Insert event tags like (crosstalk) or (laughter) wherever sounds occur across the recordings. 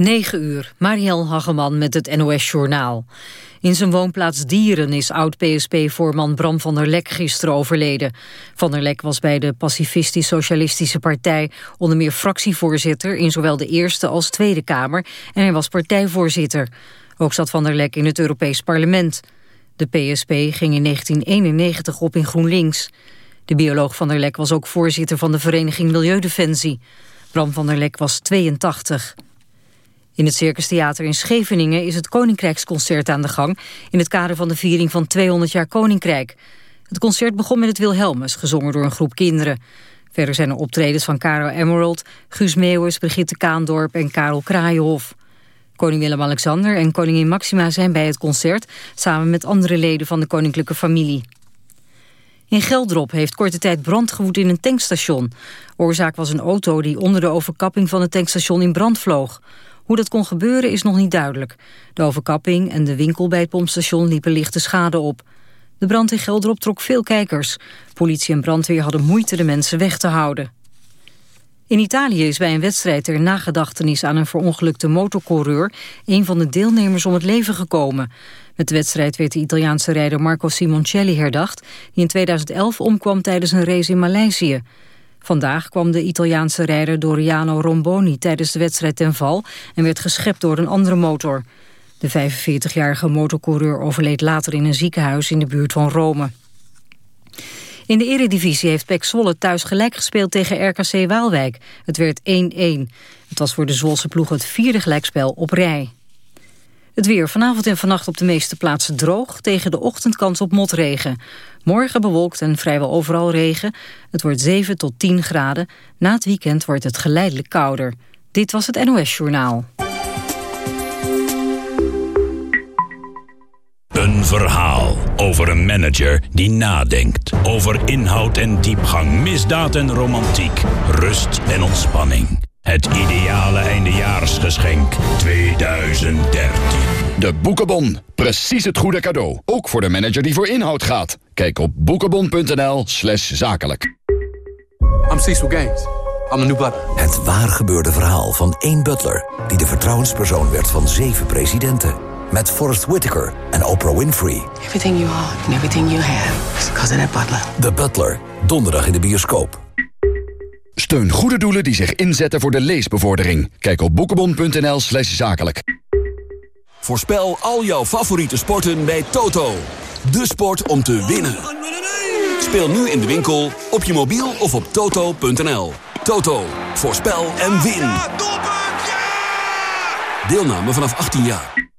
9 uur, Marielle Hageman met het NOS Journaal. In zijn woonplaats Dieren is oud-PSP-voorman Bram van der Lek gisteren overleden. Van der Lek was bij de Pacifistisch-Socialistische Partij... onder meer fractievoorzitter in zowel de Eerste als Tweede Kamer... en hij was partijvoorzitter. Ook zat Van der Lek in het Europees Parlement. De PSP ging in 1991 op in GroenLinks. De bioloog Van der Lek was ook voorzitter van de vereniging Milieudefensie. Bram van der Lek was 82. In het Circus Theater in Scheveningen is het Koninkrijksconcert aan de gang... in het kader van de viering van 200 jaar Koninkrijk. Het concert begon met het Wilhelmus, gezongen door een groep kinderen. Verder zijn er optredens van Caro Emerald, Guus Meeuwers, Brigitte Kaandorp en Karel Kraaienhof. Koning Willem-Alexander en koningin Maxima zijn bij het concert... samen met andere leden van de koninklijke familie. In Geldrop heeft korte tijd brand gewoed in een tankstation. Oorzaak was een auto die onder de overkapping van het tankstation in brand vloog. Hoe dat kon gebeuren is nog niet duidelijk. De overkapping en de winkel bij het pompstation liepen lichte schade op. De brand in Geldrop trok veel kijkers. Politie en brandweer hadden moeite de mensen weg te houden. In Italië is bij een wedstrijd ter nagedachtenis aan een verongelukte motorcoureur... een van de deelnemers om het leven gekomen. Met de wedstrijd werd de Italiaanse rijder Marco Simoncelli herdacht... die in 2011 omkwam tijdens een race in Maleisië. Vandaag kwam de Italiaanse rijder Doriano Romboni tijdens de wedstrijd ten val... en werd geschept door een andere motor. De 45-jarige motorcoureur overleed later in een ziekenhuis in de buurt van Rome. In de eredivisie heeft Pek Zwolle thuis gelijk gespeeld tegen RKC Waalwijk. Het werd 1-1. Het was voor de Zwolse ploeg het vierde gelijkspel op rij. Het weer vanavond en vannacht op de meeste plaatsen droog... tegen de ochtendkans op motregen. Morgen bewolkt en vrijwel overal regen. Het wordt 7 tot 10 graden. Na het weekend wordt het geleidelijk kouder. Dit was het NOS Journaal. Een verhaal over een manager die nadenkt. Over inhoud en diepgang, misdaad en romantiek, rust en ontspanning. Het ideale eindejaarsgeschenk 2013. De Boekenbon. Precies het goede cadeau. Ook voor de manager die voor inhoud gaat. Kijk op boekenbon.nl slash zakelijk. I'm Cecil Gaines. I'm the new butler. Het waar gebeurde verhaal van één butler... die de vertrouwenspersoon werd van zeven presidenten. Met Forrest Whitaker en Oprah Winfrey. Everything you are and everything you have is because of that butler. The Butler. Donderdag in de bioscoop. Steun goede doelen die zich inzetten voor de leesbevordering. Kijk op boekenbon.nl slash zakelijk. Voorspel al jouw favoriete sporten bij Toto. De sport om te winnen. Speel nu in de winkel, op je mobiel of op toto.nl. Toto, voorspel en win. Deelname vanaf 18 jaar.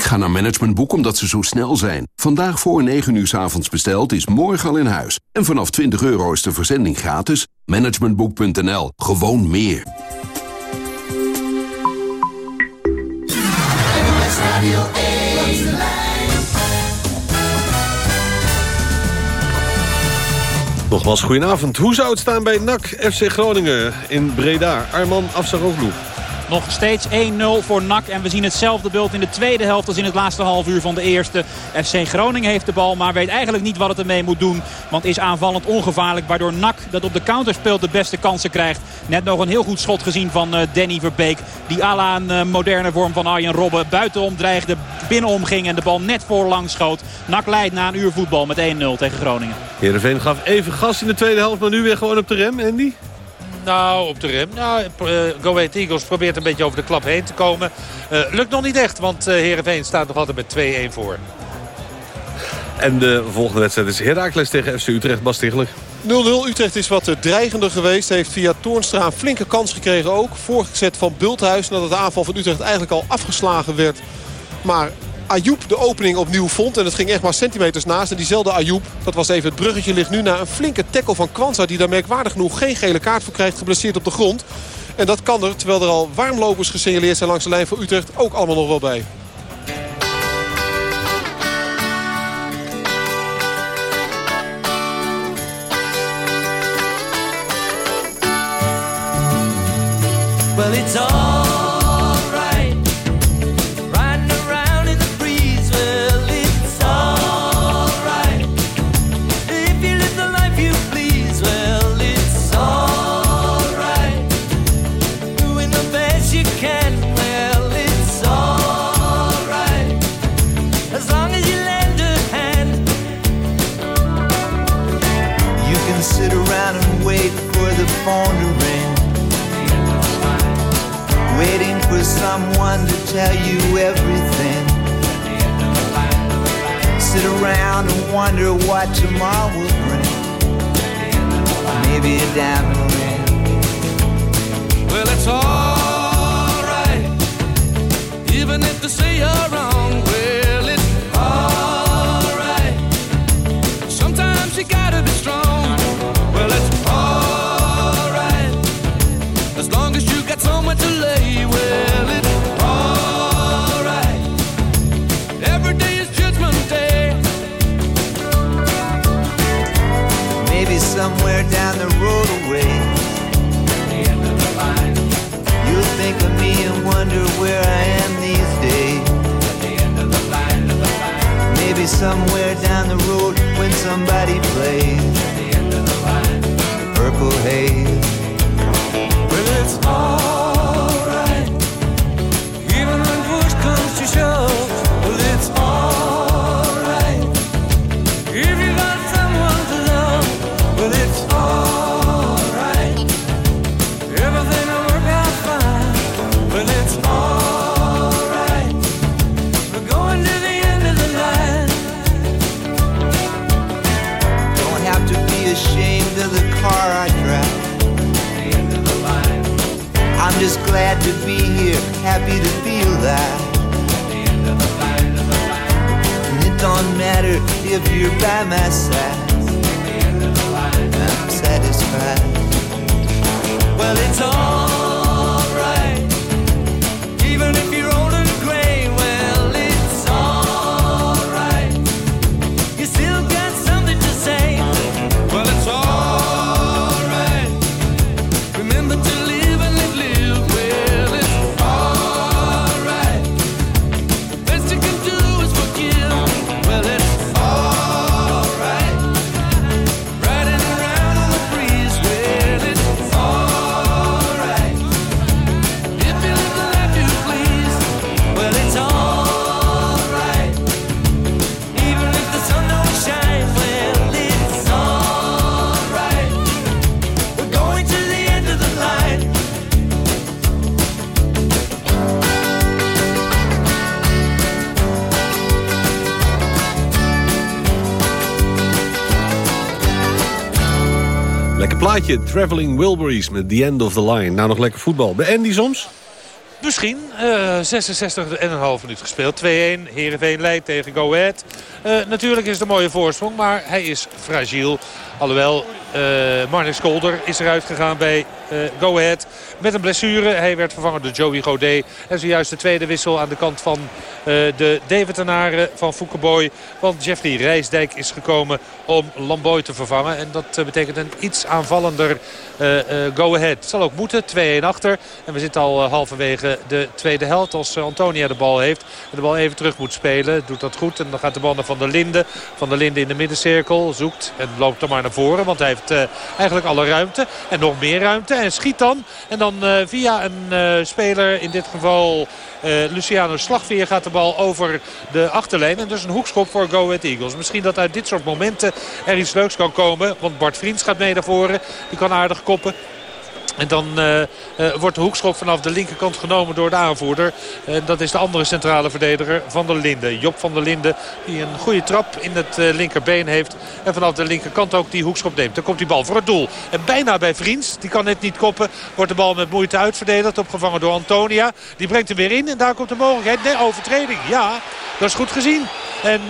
Ik ga naar Managementboek omdat ze zo snel zijn. Vandaag voor 9 uur s avonds besteld is morgen al in huis. En vanaf 20 euro is de verzending gratis. Managementboek.nl. Gewoon meer. Nogmaals, goedenavond. Hoe zou het staan bij NAC FC Groningen in Breda? Arman Afsaroglu. Nog steeds 1-0 voor NAC. En we zien hetzelfde beeld in de tweede helft als in het laatste half uur van de eerste. FC Groningen heeft de bal, maar weet eigenlijk niet wat het ermee moet doen. Want is aanvallend ongevaarlijk. Waardoor NAC dat op de counter speelt de beste kansen krijgt. Net nog een heel goed schot gezien van uh, Danny Verbeek. Die à la een uh, moderne vorm van Arjen Robben buitenom dreigde. Binnenom ging en de bal net voorlangs schoot. NAC leidt na een uur voetbal met 1-0 tegen Groningen. Heerenveen gaf even gas in de tweede helft, maar nu weer gewoon op de rem, Andy? Nou, op de rem. Nou, uh, Go Ahead Eagles probeert een beetje over de klap heen te komen. Uh, lukt nog niet echt, want uh, Heerenveen staat nog altijd met 2-1 voor. En de volgende wedstrijd is Heracles tegen FC Utrecht. Bas Tichelijk. 0-0. Utrecht is wat dreigender geweest. Heeft via Toornstra een flinke kans gekregen ook. Voorgezet van Bulthuis nadat de aanval van Utrecht eigenlijk al afgeslagen werd. Maar Ayoub de opening opnieuw vond. En het ging echt maar centimeters naast. En diezelfde Ayoub, dat was even het bruggetje, ligt nu na een flinke tackle van Kwanza. Die daar merkwaardig genoeg geen gele kaart voor krijgt. Geblesseerd op de grond. En dat kan er, terwijl er al warmlopers gesignaleerd zijn langs de lijn voor Utrecht, ook allemaal nog wel bij. Tell you everything. Sit around and wonder what tomorrow will bring. Maybe a diamond ring. Well, it's alright, even if they say you're wrong. Well, it's alright. Sometimes you gotta be strong. somewhere down the road when somebody plays the end of the line the purple haze. Well, it's all. Happy to feel that. And it don't matter if you're by my side. Plaatje, Traveling Wilburys met The End of the Line. Nou, nog lekker voetbal. Bij Andy soms? Misschien. eh 66 en een half minuut gespeeld. 2-1. Heerenveen leidt tegen Go Ahead. Eh, natuurlijk is het een mooie voorsprong, maar hij is fragiel. Alhoewel, eh Marnix Kolder is eruit gegaan bij eh, Go Ahead met een blessure. Hij werd vervangen door Joey Godet. En zojuist de tweede wissel aan de kant van eh, de Deventenaren van Foukeboy. Want Jeffrey Rijsdijk is gekomen om Lamboy te vervangen. En dat eh, betekent een iets aanvallender eh, eh, Go Ahead. Zal ook moeten. 2-1 achter. En we zitten al eh, halverwege de tweede helft. Als eh, Antonia de bal heeft. En de bal even terug moet spelen. Doet dat goed. En dan gaat de bal naar Van der Linden. Van der Linden in de middencirkel. Zoekt en loopt er maar naar voren. Want hij heeft eh, eigenlijk alle ruimte. En nog meer ruimte. En schiet dan. En dan eh, via een eh, speler. In dit geval eh, Luciano Slagveer gaat de bal over de achterlijn. En dus een hoekschop voor Go Ahead Eagles. Misschien dat uit dit soort momenten er iets leuks kan komen. Want Bart Vriends gaat mee naar voren. Die kan aardig koppen. En dan eh, eh, wordt de hoekschop vanaf de linkerkant genomen door de aanvoerder. En dat is de andere centrale verdediger van der Linden. Job van der Linden die een goede trap in het eh, linkerbeen heeft. En vanaf de linkerkant ook die hoekschop neemt. Dan komt die bal voor het doel. En bijna bij Vriends. Die kan net niet koppen. Wordt de bal met moeite uitverdedigd. Opgevangen door Antonia. Die brengt hem weer in. En daar komt de mogelijkheid. Nee, overtreding. Ja, dat is goed gezien. En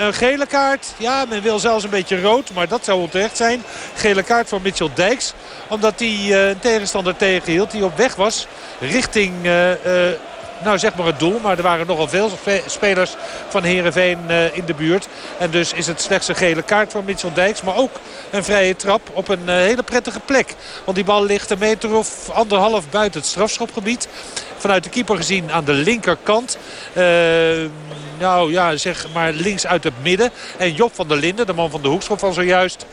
een gele kaart. Ja, men wil zelfs een beetje rood. Maar dat zou onterecht zijn. Gele kaart voor Mitchell Dijks. Omdat hij tegenstander tegenhield. Die op weg was richting... eh, eh, nou zeg maar het doel. Maar er waren nogal veel spe- spelers van Heerenveen eh, in de buurt. En dus is het slechts een gele kaart voor Mitchell Dijks. Maar ook een vrije trap op een hele prettige plek. Want die bal ligt een meter of anderhalf buiten het strafschopgebied. Vanuit de keeper gezien aan de linkerkant. Eh, nou ja, zeg maar links uit het midden. En Job van der Linden, de man van de hoekschop van zojuist...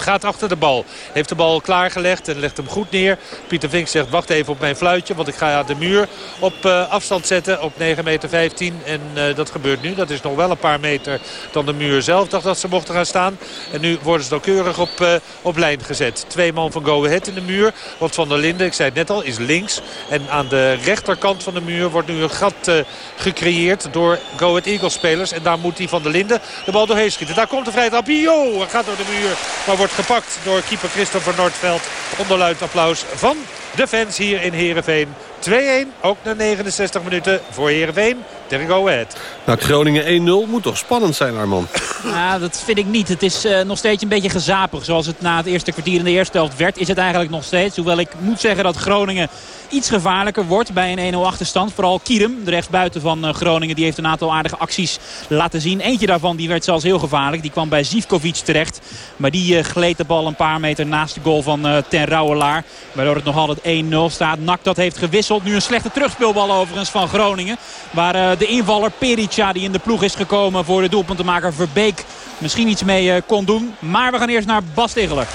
gaat achter de bal. Heeft de bal klaargelegd en legt hem goed neer. Pieter Vink zegt wacht even op mijn fluitje. Want ik ga de muur op uh, afstand zetten op 9 meter 15. En uh, dat gebeurt nu. Dat is nog wel een paar meter dan de muur zelf. dacht dat ze mochten gaan staan. En nu worden ze nauwkeurig op, uh, op lijn gezet. Twee man van Go Ahead in de muur. Want Van der Linden, ik zei het net al, is links. En aan de rechterkant van de muur wordt nu een gat gecreëerd door Go Ahead Eagles spelers. En daar moet die Van der Linden de bal doorheen schieten. Daar komt de. Yo, hij gaat door de muur. Maar wordt gepakt door keeper Christopher Noordveld. Onderluid applaus van de fans hier in Heerenveen. 2-1, ook na 69 minuten voor Heerenveen tegen Go Ahead. Nou, Groningen 1-0 moet toch spannend zijn, Arman? (laughs) Ja, dat vind ik niet. Het is uh, nog steeds een beetje gezapig. Zoals het na het eerste kwartier in de eerste helft werd, is het eigenlijk nog steeds. Hoewel ik moet zeggen dat Groningen iets gevaarlijker wordt bij een 1-0 achterstand. Vooral Kierum, de rechtsbuiten van uh, Groningen, die heeft een aantal aardige acties laten zien. Eentje daarvan die werd zelfs heel gevaarlijk. Die kwam bij Zivkovic terecht. Maar die uh, gleed de bal een paar meter naast de goal van uh, Ten Rouwelaar. Waardoor het nog altijd 1-0 staat. Nak dat heeft gewisseld. Nu een slechte terugspeelbal overigens van Groningen. Waar de invaller Perica die in de ploeg is gekomen voor de doelpuntenmaker Verbeek misschien iets mee kon doen. Maar we gaan eerst naar Bas Tegeler.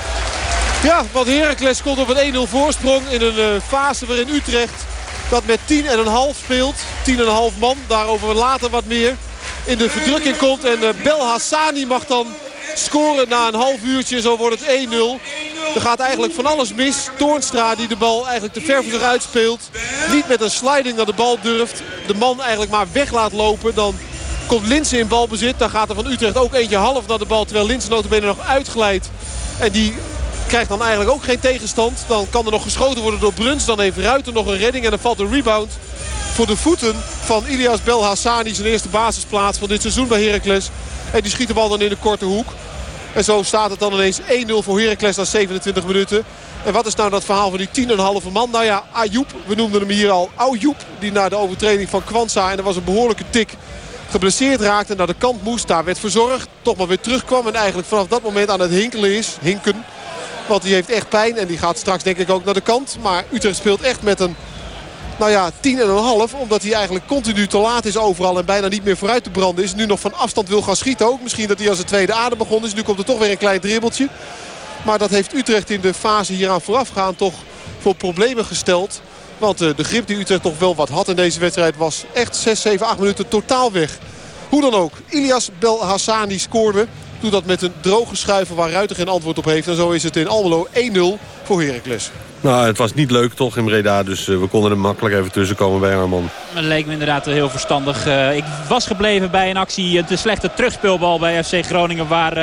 Ja, want Heracles komt op een 1-0 voorsprong in een uh, fase waarin Utrecht dat met 10,5 speelt. 10,5 man, daarover later wat meer. In de verdrukking komt en Bel Hassani mag dan scoren na een half uurtje. Zo wordt het 1-0. Er gaat eigenlijk van alles mis. Toornstra die de bal eigenlijk te ver voor zich uitspeelt. Niet met een sliding naar de bal durft. De man eigenlijk maar weg laat lopen. Dan komt Linsen in balbezit. Dan gaat er van Utrecht ook eentje half naar de bal. Terwijl Linsen notabene nog uitglijdt. En die krijgt dan eigenlijk ook geen tegenstand. Dan kan er nog geschoten worden door Bruns. Dan heeft Ruiter nog een redding en dan valt een rebound voor de voeten van Ilias Belhassani. Zijn eerste basisplaats van dit seizoen bij Heracles. En die schiet de bal dan in de korte hoek. En zo staat het dan ineens 1-0 voor Heracles na 27 minuten. En wat is nou dat verhaal van die 10,5 man? Nou ja, Ayoub, we noemden hem hier al. Ayoub, die na de overtreding van Kwanza, en er was een behoorlijke tik, geblesseerd raakte. Naar de kant moest, daar werd verzorgd. Toch maar weer terugkwam en eigenlijk vanaf dat moment aan het hinkelen is. Hinken. Want die heeft echt pijn en die gaat straks denk ik ook naar de kant. Maar Utrecht speelt echt met een nou ja, 10,5. Omdat hij eigenlijk continu te laat is overal en bijna niet meer vooruit te branden is. Nu nog van afstand wil gaan schieten ook. Misschien dat hij als een tweede adem begonnen is. Nu komt er toch weer een klein dribbeltje. Maar dat heeft Utrecht in de fase hieraan voorafgaan toch voor problemen gesteld. Want uh, de grip die Utrecht toch wel wat had in deze wedstrijd was echt 6, 7, 8 minuten totaal weg. Hoe dan ook, Ilias Belhassani scoorde. Doet dat met een droge schuiven waar Ruiter geen antwoord op heeft. En zo is het in Almelo 1-0 voor Heracles. Nou, het was niet leuk toch in Breda. Dus uh, we konden er makkelijk even tussenkomen bij Arman. Het leek me inderdaad heel verstandig. Uh, ik was gebleven bij een actie. De slechte terugspeelbal bij FC Groningen. Waar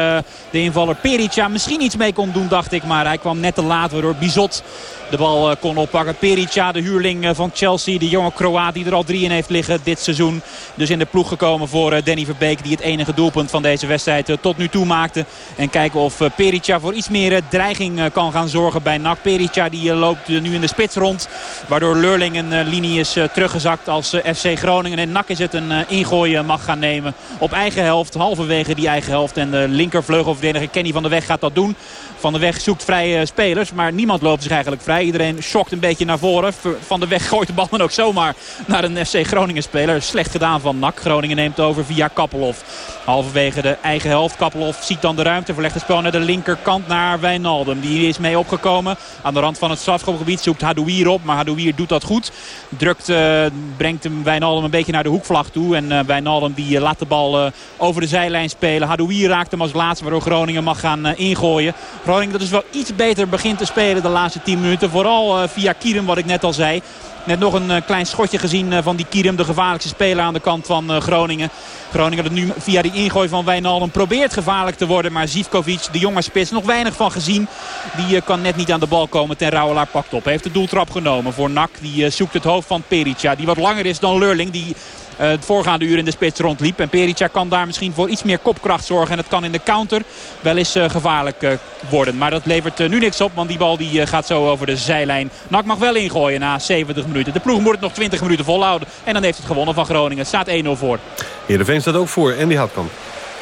de invaller Perica misschien iets mee kon doen, dacht ik. Maar hij kwam net te laat, waardoor Bizot de bal uh, kon oppakken. Perica, de huurling uh, van Chelsea. De jonge Kroaat die er al drie in heeft liggen dit seizoen. Dus in de ploeg gekomen voor uh, Danny Verbeek. Die het enige doelpunt van deze wedstrijd tot nu toe maakte. En kijken of Perica voor iets meer dreiging kan gaan zorgen bij NAC. Perica die loopt nu in de spits rond. Waardoor Leurling een linie is teruggezakt als FC Groningen. En NAC is het een ingooien mag gaan nemen. Op eigen helft, halverwege die eigen helft. En de linkervleugelverdediger Kenny van der Weg gaat dat doen. Van de Weg zoekt vrije spelers. Maar niemand loopt zich eigenlijk vrij. Iedereen schokt een beetje naar voren. Van de Weg gooit de bal dan ook zomaar naar een FC Groningen speler. Slecht gedaan van NAC. Groningen neemt over via Kappelhof. Halverwege de eigen helft. Kappelhof ziet dan de ruimte. Verlegt het spel naar de linkerkant naar Wijnaldum. Die is mee opgekomen. Aan de rand van het strafschopgebied zoekt Hadouier op. Maar Hadouier doet dat goed. Drukt, uh, brengt hem Wijnaldum een beetje naar de hoekvlag toe. En uh, Wijnaldum die uh, laat de bal over de zijlijn spelen. Hadouier raakt hem als laatste waardoor Groningen mag gaan ingooien. Groningen dat is wel iets beter begint te spelen de laatste 10 minuten. Vooral uh, via Kierum wat ik net al zei. Net nog een uh, klein schotje gezien uh, van die Kierum, de gevaarlijkste speler aan de kant van Groningen. Groningen dat nu via die ingooi van Wijnaldum probeert gevaarlijk te worden. Maar Zivkovic, de jonge spits, nog weinig van gezien. Die kan net niet aan de bal komen. Ten Rouwelaar pakt op. Heeft de doeltrap genomen voor Nak. Die zoekt het hoofd van Perica. Die wat langer is dan Lurling. Die het voorgaande uur in de spits rondliep. En Perica kan daar misschien voor iets meer kopkracht zorgen. En het kan in de counter wel eens uh, gevaarlijk uh, worden. Maar dat levert nu niks op. Want die bal die, gaat zo over de zijlijn. Nak mag wel ingooien na 70 minuten. De ploeg moet het nog 20 minuten volhouden. En dan heeft het gewonnen van Groningen. Het staat 1-0 voor. Heerenveen staat ook voor. En die Houtkamp.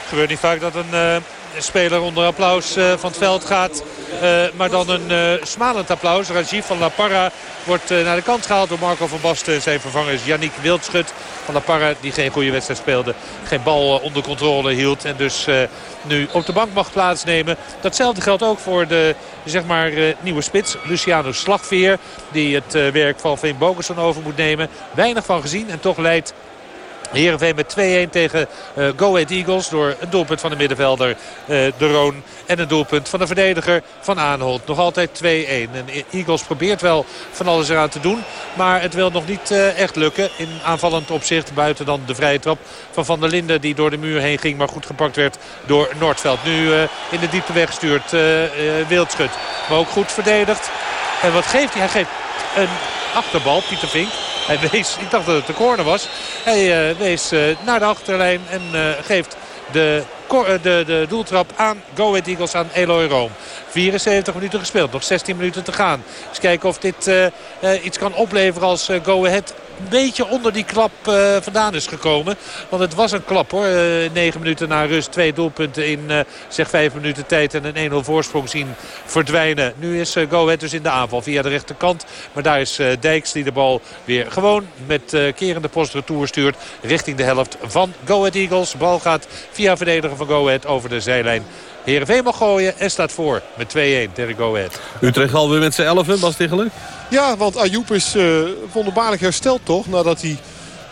Het gebeurt niet vaak dat een speler onder applaus eh, van het veld gaat. Eh, maar dan een uh, smalend applaus. Rajiv van La Parra wordt naar de kant gehaald door Marco van Basten. Zijn vervanger is Yannick Wildschut van La Parra. Die geen goede wedstrijd speelde. Geen bal onder controle hield. En dus nu op de bank mag plaatsnemen. Datzelfde geldt ook voor de zeg maar, nieuwe spits. Luciano Slagveer. Die het werk van Veen Bogerson over moet nemen. Weinig van gezien en toch leidt Heerenveen met 2-1 tegen uh, Go Ahead Eagles. Door een doelpunt van de middenvelder uh, De Roon. En een doelpunt van de verdediger van Aanholt. Nog altijd 2-1. En Eagles probeert wel van alles eraan te doen. Maar het wil nog niet uh, echt lukken. In aanvallend opzicht. Buiten dan de vrije trap van Van der Linden. Die door de muur heen ging. Maar goed gepakt werd door Noordveld. Nu in de diepte weggestuurd. Wildschut. Maar ook goed verdedigd. En wat geeft hij? Hij geeft een achterbal. Pieter Vink. Hij wees, ik dacht dat het de corner was. Hij uh, wees uh, naar de achterlijn en uh, geeft de, de, de doeltrap aan Go Ahead Eagles aan Eloy Room. 74 minuten gespeeld, nog 16 minuten te gaan. Eens kijken of dit iets kan opleveren als Go Ahead een beetje onder die klap vandaan is gekomen. Want het was een klap hoor. Uh, 9 minuten na rust. Twee doelpunten in zeg 5 minuten tijd. En een 1-0 voorsprong zien verdwijnen. Nu is Go Ahead dus in de aanval via de rechterkant. Maar daar is Dijks die de bal weer gewoon met kerende post retour stuurt. Richting de helft van Go Ahead Eagles. Bal gaat via verdediger van Go Ahead over de zijlijn. Heerenveen mag gooien en staat voor met 2-1 tegen Go Ahead. Utrecht alweer met z'n 11, Bas Tichelen? Ja, want Ayoub is uh, wonderbaarlijk hersteld toch. Nadat hij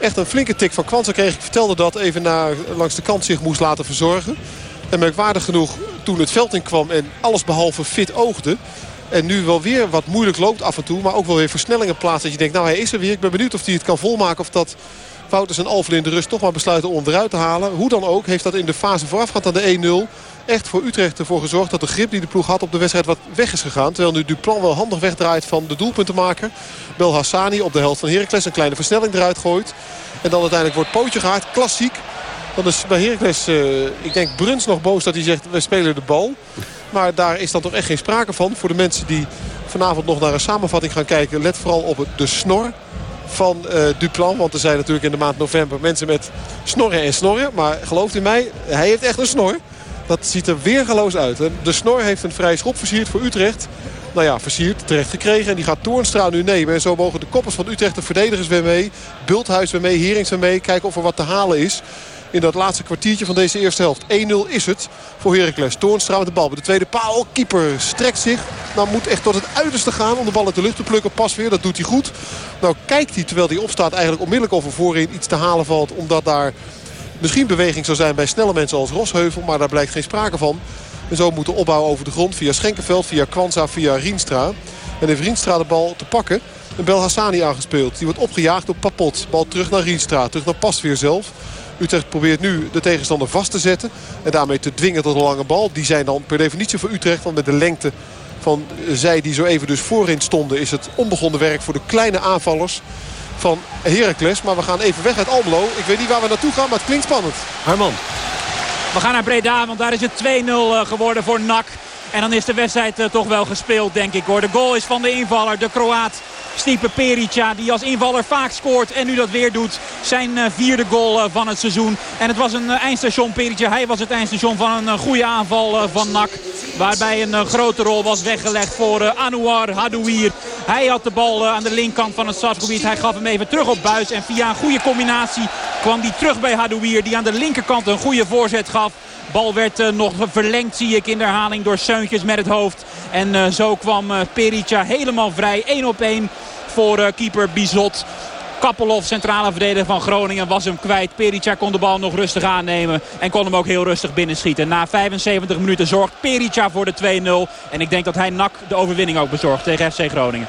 echt een flinke tik van Kwanza kreeg. Ik vertelde dat even naar, langs de kant zich moest laten verzorgen. En merkwaardig genoeg toen het veld in kwam en alles behalve fit oogde. En nu wel weer wat moeilijk loopt af en toe. Maar ook wel weer versnellingen plaatst. Dat je denkt, nou hij is er weer. Ik ben benieuwd of hij het kan volmaken. Of dat Wouters en Alphen in de rust toch maar besluiten om eruit te halen. Hoe dan ook heeft dat in de fase voorafgaand aan de 1-0 echt voor Utrecht ervoor gezorgd dat de grip die de ploeg had op de wedstrijd wat weg is gegaan. Terwijl nu Duplan wel handig wegdraait van de doelpuntenmaker. Bel Hassani op de helft van Heracles een kleine versnelling eruit gooit. En dan uiteindelijk wordt pootje gehaald. Klassiek. Dan is bij Heracles, uh, ik denk Bruns nog boos dat hij zegt we spelen de bal. Maar daar is dan toch echt geen sprake van. Voor de mensen die vanavond nog naar een samenvatting gaan kijken. Let vooral op de snor van uh, Duplan. Want er zijn natuurlijk in de maand november mensen met snorren en snorren. Maar gelooft u mij, hij heeft echt een snor. Dat ziet er weergeloos uit. De snor heeft een vrij schop versierd voor Utrecht. Nou ja, versierd, terecht gekregen. En die gaat Toornstra nu nemen. En zo mogen de koppers van Utrecht, de verdedigers weer mee. Bulthuis weer mee, Herings weer mee. Kijken of er wat te halen is in dat laatste kwartiertje van deze eerste helft. 1-0 is het voor Heracles. Toornstra met de bal bij de tweede paal. Keeper strekt zich. Nou moet echt tot het uiterste gaan om de bal uit de lucht te plukken. Pas weer, dat doet hij goed. Nou kijkt hij terwijl hij opstaat eigenlijk onmiddellijk over voorin iets te halen valt. Omdat daar misschien beweging zou zijn bij snelle mensen als Rosheuvel. Maar daar blijkt geen sprake van. En zo moet de opbouw over de grond via Schenkenveld, via Kwanza, via Rienstra. En heeft Rienstra de bal te pakken. En Bel Hassani aangespeeld. Die wordt opgejaagd op Papot. Bal terug naar Rienstra. Terug naar Pasveer zelf. Utrecht probeert nu de tegenstander vast te zetten. En daarmee te dwingen tot een lange bal. Die zijn dan per definitie voor Utrecht. Want met de lengte van zij die zo even dus voorin stonden... is het onbegonnen werk voor de kleine aanvallers van Heracles. Maar we gaan even weg uit Almelo. Ik weet niet waar we naartoe gaan, maar het klinkt spannend. Harman. We gaan naar Breda, want daar is het 2-0 eh, geworden voor NAC. En dan is de wedstrijd uh, toch wel gespeeld, denk ik hoor. De goal is van de invaller, de Kroaat Stipe Perica. Die als invaller vaak scoort en nu dat weer doet. Zijn uh, vierde goal uh, van het seizoen. En het was een eindstation Perica. Hij was het eindstation van een goede aanval van NAC. Waarbij een grote rol was weggelegd voor Anouar Hadouir. Hij had de bal aan de linkerkant van het strafgebied. Hij gaf hem even terug op buis. En via een goede combinatie kwam hij terug bij Hadouir. Die aan de linkerkant een goede voorzet gaf. Bal werd uh, nog verlengd zie ik in de herhaling door Seuntjes met het hoofd. En uh, zo kwam uh, Perica helemaal vrij. 1 op 1 voor keeper Bizot. Kappelhoff, centrale verdediger van Groningen, was hem kwijt. Perica kon de bal nog rustig aannemen en kon hem ook heel rustig binnenschieten. Na 75 minuten zorgt Perica voor de 2-0. En ik denk dat hij NAC de overwinning ook bezorgt tegen FC Groningen.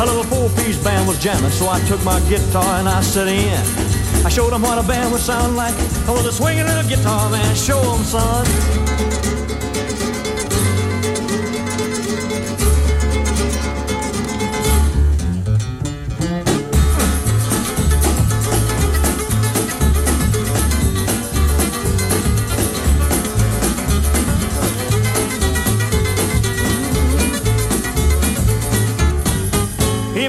A little four-piece band was jamming, so I took my guitar and I set in. I showed them what a band would sound like. I was a swinging little guitar man. Show 'em, son.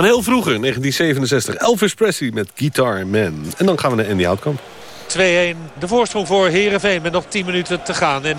Van heel vroeger, 1967, Elvis Presley met Guitar Man. En dan gaan we naar Andy Houtkamp. 2-1. De voorsprong voor Herenveen met nog 10 minuten te gaan. En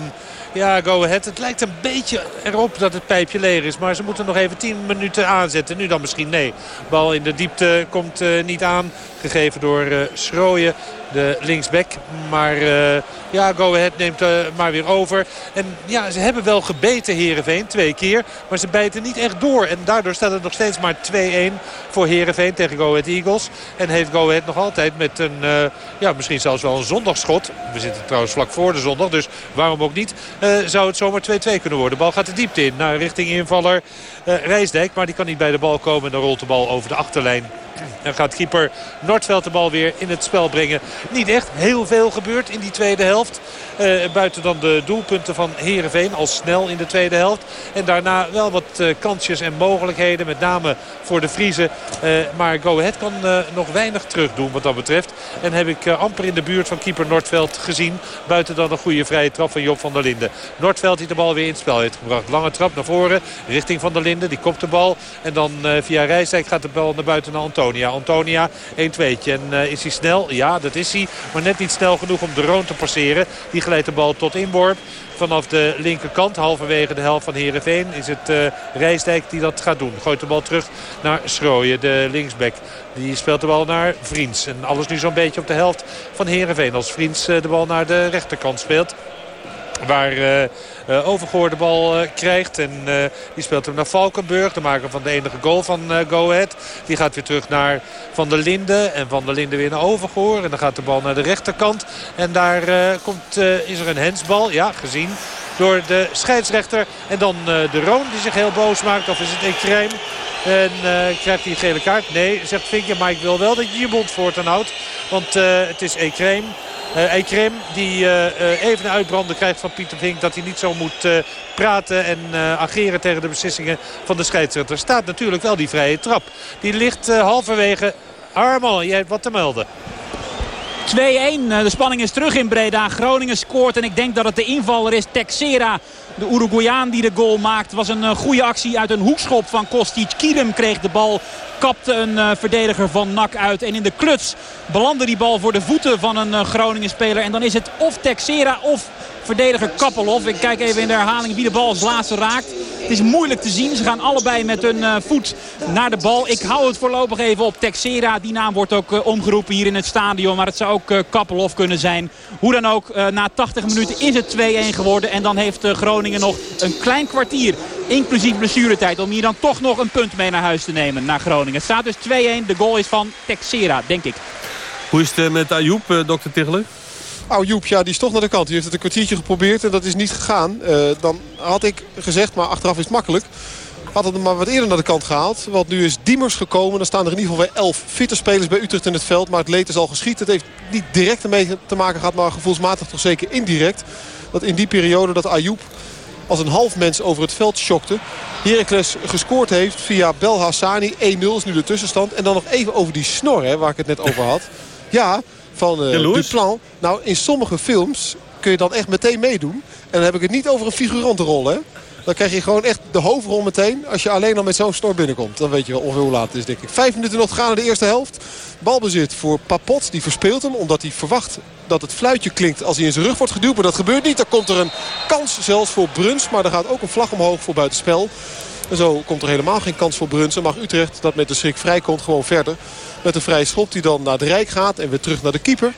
ja, go ahead. Het lijkt een beetje erop dat het pijpje leeg is. Maar ze moeten nog even 10 minuten aanzetten. Nu dan misschien nee. Bal in de diepte komt uh, niet aan. Gegeven door uh, Schrooien, de linksback. Maar uh, ja, Go Ahead neemt maar weer over. En ja, ze hebben wel gebeten Heerenveen twee keer. Maar ze bijten niet echt door. En daardoor staat het nog steeds maar 2-1 voor Heerenveen tegen Go Ahead Eagles. En heeft Go Ahead nog altijd met een, ja, misschien zelfs wel een zondagschot. We zitten trouwens vlak voor de zondag, dus waarom ook niet. zou het zomaar 2-2 kunnen worden. De bal gaat de diepte in naar richting invaller Rijsdijk. Maar die kan niet bij de bal komen en dan rolt de bal over de achterlijn. En gaat keeper Noordveld de bal weer in het spel brengen. Niet echt heel veel gebeurd in die tweede helft. Uh, buiten dan de doelpunten van Heerenveen al snel in de tweede helft. En daarna wel wat uh, kansjes en mogelijkheden. Met name voor de Vriezen. Uh, maar Go Ahead kan nog weinig terug doen wat dat betreft. En heb ik amper in de buurt van keeper Noordveld gezien. Buiten dan een goede vrije trap van Job van der Linden. Noordveld die de bal weer in het spel heeft gebracht. Lange trap naar voren richting van der Linden. Die kopt de bal. En dan via Rijsdijk gaat de bal naar buiten naar Antonia. Antonia 1-2'tje. En uh, is hij snel? Ja, dat is hij. Maar net niet snel genoeg om de Roon te passeren. Die glijdt de bal tot inworp. Vanaf de linkerkant, halverwege de helft van Heerenveen, is het uh, Rijsdijk die dat gaat doen. Gooit de bal terug naar Schrooien, de linksback. Die speelt de bal naar Vriends. En alles nu zo'n beetje op de helft van Heerenveen. Als Vriends de bal naar de rechterkant speelt. Waar uh, Overgoor de bal uh, krijgt. En uh, die speelt hem naar Valkenburg. De maker van de enige goal van Go Ahead. Die gaat weer terug naar Van der Linden. En Van der Linden weer naar Overgoor. En dan gaat de bal naar de rechterkant. En daar komt, is er een hensbal. Ja, gezien door de scheidsrechter. En dan de Roon die zich heel boos maakt. Of is het Ekrem? En krijgt hij een gele kaart? Nee, zegt Vinkje. Maar ik wil wel dat je je mond voortaan houdt. Want het is Ekrem. Uh, Ekrem die uh, even een uitbranden krijgt van Pieter Vink. Dat hij niet zo moet praten en ageren tegen de beslissingen van de scheidsrechter. Er staat natuurlijk wel die vrije trap. Die ligt halverwege. Armal, jij hebt wat te melden. 2-1. De spanning is terug in Breda. Groningen scoort en ik denk dat het de invaller is. Texera, de Uruguayaan die de goal maakt. was een goede actie uit een hoekschop van Kostic. Kierem kreeg de bal. Kapte een uh, verdediger van NAC uit. En in de kluts belandde die bal voor de voeten van een uh, Groningen speler. En dan is het of Texera of verdediger Kappelhoff. Ik kijk even in de herhaling wie de bal als laatste raakt. Het is moeilijk te zien. Ze gaan allebei met hun uh, voet naar de bal. Ik hou het voorlopig even op Texera. Die naam wordt ook omgeroepen hier in het stadion. Maar het zou ook uh, Kappelhoff kunnen zijn. Hoe dan ook, na 80 minuten is het 2-1 geworden. En dan heeft Groningen nog een klein kwartier. Inclusief blessuretijd. Om hier dan toch nog een punt mee naar huis te nemen naar Groningen. Het staat dus 2-1. De goal is van Texera, denk ik. Hoe is het met Ayoub, dokter Tichelen? Oh, Joep, ja, die is toch naar de kant. Die heeft het een kwartiertje geprobeerd en dat is niet gegaan. Uh, dan had ik gezegd, maar achteraf is het makkelijk... Had het maar wat eerder naar de kant gehaald. Want nu is Diemers gekomen. Dan staan er in ieder geval weer elf fitte spelers bij Utrecht in het veld. Maar het leed is al geschiet. Het heeft niet direct ermee te maken gehad. Maar gevoelsmatig toch zeker indirect. Dat in die periode dat Ayoub als een half mens over het veld schokte. Heracles gescoord heeft via Bel Hassani. 1-0 is nu de tussenstand. En dan nog even over die snor hè, waar ik het net over had. Ja, van uh, Duplan. Nou, in sommige films kun je dan echt meteen meedoen. En dan heb ik het niet over een figurantenrol, hè. Dan krijg je gewoon echt de hoofdrol meteen. Als je alleen al met zo'n snor binnenkomt. Dan weet je wel ongeveer hoe laat het is, denk ik. Vijf minuten nog te gaan in de eerste helft. Balbezit voor Papot. Die verspeelt hem omdat hij verwacht dat het fluitje klinkt als hij in zijn rug wordt geduwd. Maar dat gebeurt niet. Dan komt er een kans zelfs voor Bruns. Maar er gaat ook een vlag omhoog voor buitenspel. En zo komt er helemaal geen kans voor Bruns. En mag Utrecht, dat met de schrik vrij komt, gewoon verder. Met een vrije schop die dan naar de Rijk gaat. En weer terug naar de keeper.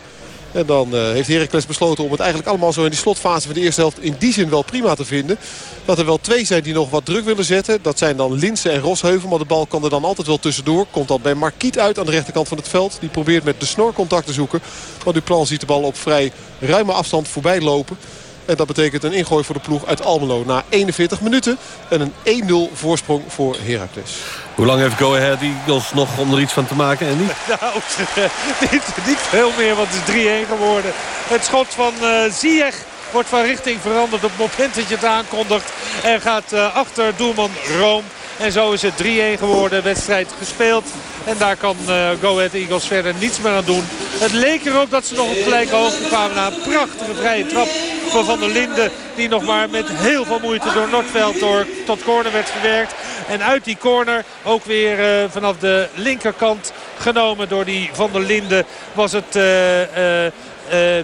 En dan uh, heeft Heracles besloten om het eigenlijk allemaal zo in die slotfase van de eerste helft in die zin wel prima te vinden. Dat er wel twee zijn die nog wat druk willen zetten. Dat zijn dan Linsen en Rosheuvel. Maar de bal kan er dan altijd wel tussendoor. Komt dan bij Marquiet uit aan de rechterkant van het veld. Die probeert met de snor contact te zoeken. Maar Duplan ziet de bal op vrij ruime afstand voorbij lopen. En dat betekent een ingooi voor de ploeg uit Almelo na 41 minuten. En een 1-0 voorsprong voor Heracles. Hoe lang heeft Go Ahead Eagles nog om er iets van te maken en niet? (laughs) Nou, (laughs) niet, niet veel meer, want het is 3-1 geworden. Het schot van uh, Ziyech wordt van richting veranderd op het moment dat je het aankondigt. En gaat uh, achter doelman Room. En zo is het 3-1 geworden. Wedstrijd gespeeld. En daar kan uh, Go Ahead Eagles verder niets meer aan doen. Het leek erop dat ze nog op gelijke hoogte kwamen na een prachtige vrije trap van Van der Linden. Die nog maar met heel veel moeite door Noordveld door, tot corner werd verwerkt. En uit die corner ook weer uh, vanaf de linkerkant genomen door die Van der Linden was het... Uh,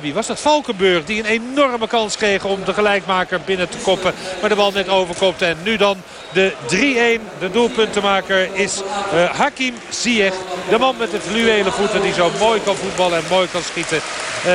wie was dat? Valkenburg. Die een enorme kans kreeg om de gelijkmaker binnen te koppen. Maar de bal net overkopte. En nu dan de 3-1. De doelpuntenmaker is uh, Hakim Ziyech. De man met de fluwele voeten die zo mooi kan voetballen en mooi kan schieten. Uh,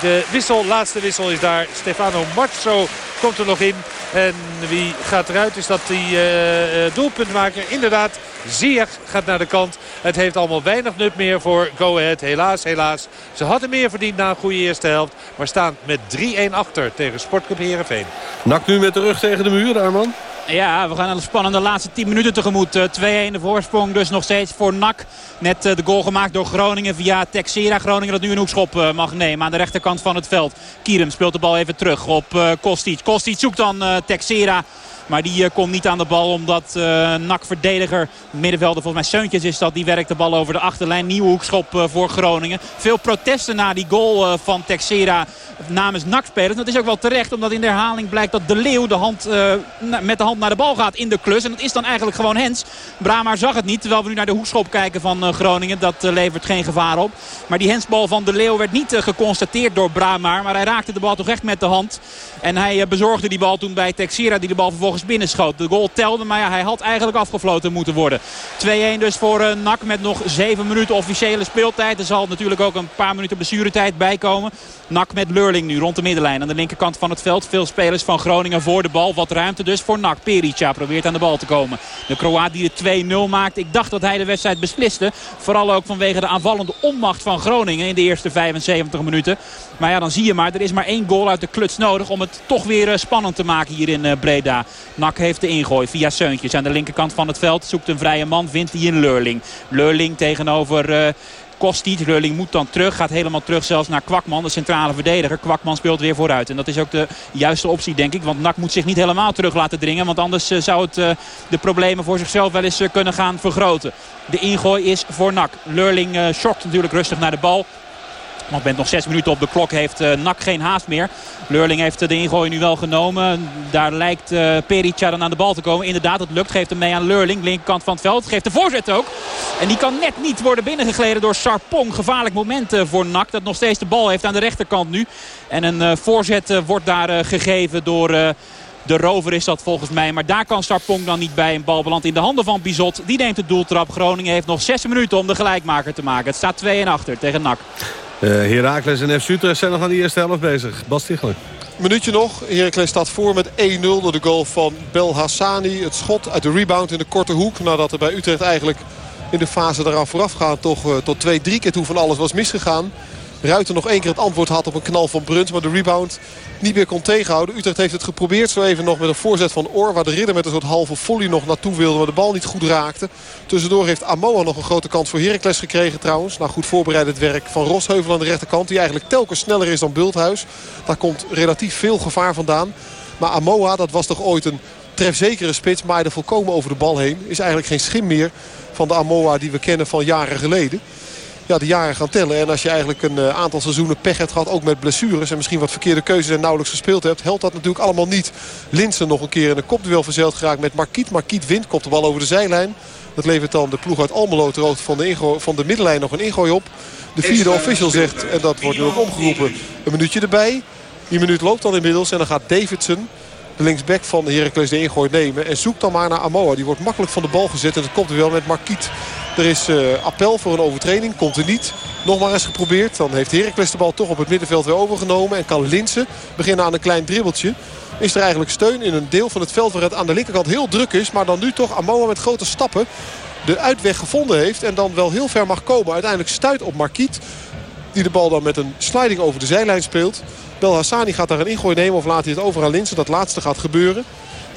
de wissel, laatste wissel is daar. Stefano Marzo komt er nog in. En wie gaat eruit is dat die uh, doelpuntmaker inderdaad Ziyech gaat naar de kant. Het heeft allemaal weinig nut meer voor Go Ahead. Helaas, helaas. Ze hadden meer verdiend na een goede eerste helft. Maar staan met 3-1 achter tegen Sportclub Heerenveen. Nak nu met de rug tegen de muur, Arman. Ja, we gaan een spannende laatste 10 minuten tegemoet. 2-1 de voorsprong dus nog steeds voor NAC. Net de goal gemaakt door Groningen via Texera. Groningen dat nu een hoekschop mag nemen aan de rechterkant van het veld. Kierum speelt de bal even terug op Kostic. Kostic zoekt dan Texera. Maar die uh, komt niet aan de bal omdat uh, NAC-verdediger, middenvelder volgens mij Seuntjes is dat. Die werkt de bal over de achterlijn. Nieuwe hoekschop uh, voor Groningen. Veel protesten na die goal van Texera namens NAC-spelers. Dat is ook wel terecht omdat in de herhaling blijkt dat De Leeuw de hand, met de hand naar de bal gaat in de klus. En dat is dan eigenlijk gewoon Hens. Brahma zag het niet terwijl we nu naar de hoekschop kijken van Groningen. Dat levert geen gevaar op. Maar die hensbal van De Leeuw werd niet geconstateerd door Brahma. Maar hij raakte de bal toch echt met de hand. En hij bezorgde die bal toen bij Texera die de bal vervolgens binnenschoot. De goal telde, maar hij had eigenlijk afgefloten moeten worden. 2-1 dus voor uh, NAC met nog 7 minuten officiële speeltijd. Er zal natuurlijk ook een paar minuten blessuretijd bijkomen. NAC met Leurling nu rond de middenlijn aan de linkerkant van het veld. Veel spelers van Groningen voor de bal. Wat ruimte dus voor NAC. Perica probeert aan de bal te komen. De Kroaat die de 2-0 maakt. Ik dacht dat hij de wedstrijd besliste. Vooral ook vanwege de aanvallende onmacht van Groningen in de eerste 75 minuten. Maar ja, dan zie je maar. Er is maar één goal uit de kluts nodig om het toch weer spannend te maken hier in Breda. NAC heeft de ingooi via Seuntjes aan de linkerkant van het veld. Zoekt een vrije man, vindt hij in Leurling. Leurling tegenover... Uh, Kostic. Leurling moet dan terug. Gaat helemaal terug zelfs naar Kwakman, de centrale verdediger. Kwakman speelt weer vooruit. En dat is ook de juiste optie, denk ik. Want NAC moet zich niet helemaal terug laten dringen. Want anders uh, zou het uh, de problemen voor zichzelf wel eens uh, kunnen gaan vergroten. De ingooi is voor NAC. Leurling uh, short natuurlijk rustig naar de bal. Want bent nog zes minuten op de klok. Heeft uh, NAC geen haast meer. Leurling heeft de ingooi nu wel genomen. Daar lijkt uh, Perica dan aan de bal te komen. Inderdaad, het lukt. Geeft hem mee aan Leurling. Linkerkant van het veld. Geeft de voorzet ook. En die kan net niet worden binnengegleden door Sarpong. Gevaarlijk moment voor NAC. Dat nog steeds de bal heeft aan de rechterkant nu. En een voorzet wordt daar gegeven door... De rover is dat volgens mij. Maar daar kan Sarpong dan niet bij. Een bal belandt in de handen van Bizot. Die neemt het doeltrap. Groningen heeft nog zes minuten om de gelijkmaker te maken. Het staat 2 en achter tegen NAC. Uh, Heracles en FC Utrecht zijn nog aan de eerste helft bezig. Bas Tichler. Minuutje nog. Heracles staat voor met 1-0 door de goal van Bel Hassani. Het schot uit de rebound in de korte hoek. Nadat er bij Utrecht eigenlijk in de fase daaraan voorafgaand toch uh, tot twee, drie keer toe van alles was misgegaan. Ruiter nog één keer het antwoord had op een knal van Bruns. Maar de rebound niet meer kon tegenhouden. Utrecht heeft het geprobeerd zo even nog met een voorzet van Oor. Waar de ridder met een soort halve volley nog naartoe wilde. Maar de bal niet goed raakte. Tussendoor heeft Amoa nog een grote kans voor Heracles gekregen trouwens. Nou goed voorbereid werk van Rosheuvel aan de rechterkant. Die eigenlijk telkens sneller is dan Bulthuis. Daar komt relatief veel gevaar vandaan. Maar Amoa, dat was toch ooit een trefzekere spits. Maar er volkomen over de bal heen. Is eigenlijk geen schim meer van de Amoa die we kennen van jaren geleden ja, de jaren gaan tellen. En als je eigenlijk een eh, aantal seizoenen pech hebt gehad, ook met blessures... en misschien wat verkeerde keuzes en nauwelijks gespeeld hebt... helpt dat natuurlijk allemaal niet. Linsen nog een keer in een kopduel verzeld geraakt met Marquiet. Marquiet wint, komt de bal over de zijlijn. Dat levert dan de ploeg uit Almelo hoogte van de, van de middenlijn nog een ingooi op. De vierde official zegt, en dat wordt nu ook omgeroepen, een minuutje erbij. Die minuut loopt dan inmiddels en dan gaat Davidson de linksback van Heracles de ingooi nemen. En zoekt dan maar naar Amoa. Die wordt makkelijk van de bal gezet. En dat komt er wel met Marquiet. Er is uh, appel voor een overtreding. Komt er niet. Nog maar eens geprobeerd. Dan heeft Heracles de bal toch op het middenveld weer overgenomen. En kan Linsen beginnen aan een klein dribbeltje. Is er eigenlijk steun in een deel van het veld waar het aan de linkerkant heel druk is. Maar dan nu toch Amoa met grote stappen de uitweg gevonden heeft. En dan wel heel ver mag komen. Uiteindelijk stuit op Marquiet. Die de bal dan met een sliding over de zijlijn speelt. Bel Hassani gaat daar een ingooi nemen of laat hij het over aan Linsen. Dat laatste gaat gebeuren.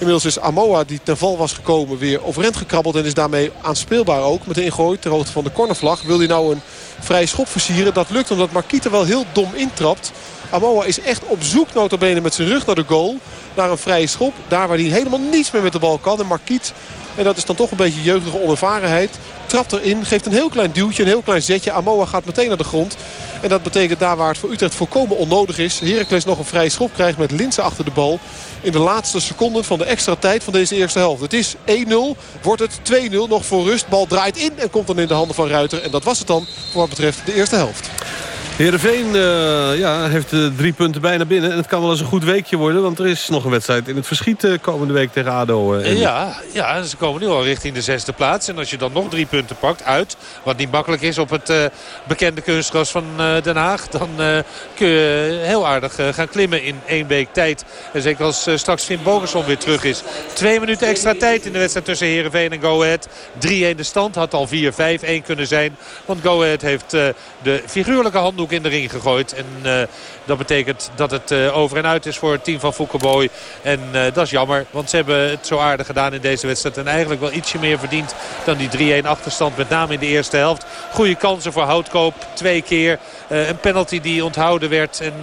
Inmiddels is Amoa die ten val was gekomen weer overend gekrabbeld. En is daarmee aanspeelbaar ook met de ter hoogte van de cornervlag. Wil hij nou een vrije schop versieren? Dat lukt omdat Marquita wel heel dom intrapt. Amoa is echt op zoek notabene met zijn rug naar de goal. Naar een vrije schop. Daar waar hij helemaal niets meer met de bal kan. En Marquiet, en dat is dan toch een beetje jeugdige onervarenheid. Trapt erin, geeft een heel klein duwtje, een heel klein zetje. Amoa gaat meteen naar de grond. En dat betekent daar waar het voor Utrecht volkomen onnodig is. Heracles nog een vrije schop krijgt met Linsen achter de bal. In de laatste seconden van de extra tijd van deze eerste helft. Het is 1-0, wordt het 2-0 nog voor rust. Bal draait in en komt dan in de handen van Ruiter. En dat was het dan voor wat betreft de eerste helft. Heerenveen uh, ja, heeft uh, drie punten bijna binnen. En het kan wel eens een goed weekje worden. Want er is nog een wedstrijd in het verschiet uh, komende week tegen ADO. ja, ja, ze komen nu al richting de zesde plaats. En als je dan nog drie punten pakt uit. Wat niet makkelijk is op het bekende kunstgras van Den Haag. Dan kun je heel aardig gaan klimmen in één week tijd. En zeker als straks Finn Bogerson weer terug is. Twee minuten extra tijd in de wedstrijd tussen Heerenveen en Go Ahead. 3-1 de stand. Had al 4-5-1 kunnen zijn. Want Go Ahead heeft de figuurlijke handdoek in de ring gegooid. En uh, dat betekent dat het uh, over en uit is voor het team van Foukeboy. En uh, dat is jammer, want ze hebben het zo aardig gedaan in deze wedstrijd. En eigenlijk wel ietsje meer verdiend dan die 3-1 achterstand. Met name in de eerste helft. Goede kansen voor Houtkoop. Twee keer. een penalty die onthouden werd. En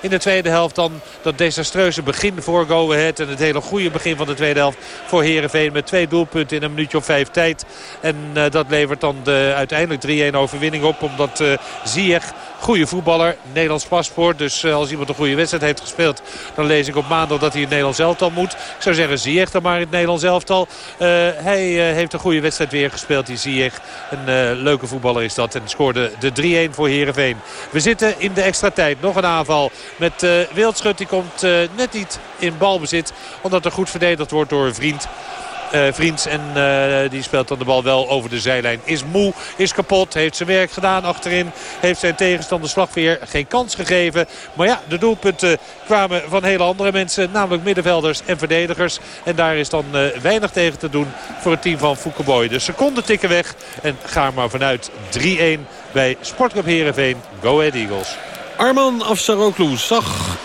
in de tweede helft dan dat desastreuze begin voor Go Ahead. En het hele goede begin van de tweede helft voor Herenveen. Met twee doelpunten in een minuutje of vijf tijd. En dat levert dan de uiteindelijk 3-1 overwinning op. Omdat Ziyech goede voetballer. Nederlands paspoort. Dus eh, als iemand een goede wedstrijd heeft gespeeld... dan lees ik op maandag dat hij in Nederlands elftal moet. Ik zou zeggen, Ziyech dan maar in het Nederlands elftal. Uh, hij uh, heeft een goede wedstrijd weer gespeeld, die Ziyech. Een leuke voetballer is dat. En scoorde de 3-1 voor Heerenveen. We zitten in de extra tijd. Nog een aanval met Wildschut. Die komt net niet in balbezit. Omdat er goed verdedigd wordt door een vriend. Uh, Vriends. En uh, die speelt dan de bal wel over de zijlijn. Is moe, is kapot, heeft zijn werk gedaan achterin. Heeft zijn tegenstander Slagveer geen kans gegeven. Maar ja, de doelpunten kwamen van hele andere mensen. Namelijk middenvelders en verdedigers. En daar is dan uh, weinig tegen te doen voor het team van Foukeboy. De seconden tikken weg. En ga maar vanuit 3-1 bij Sportclub Heerenveen. Go Ahead Eagles. Arman Afsaroglu zag...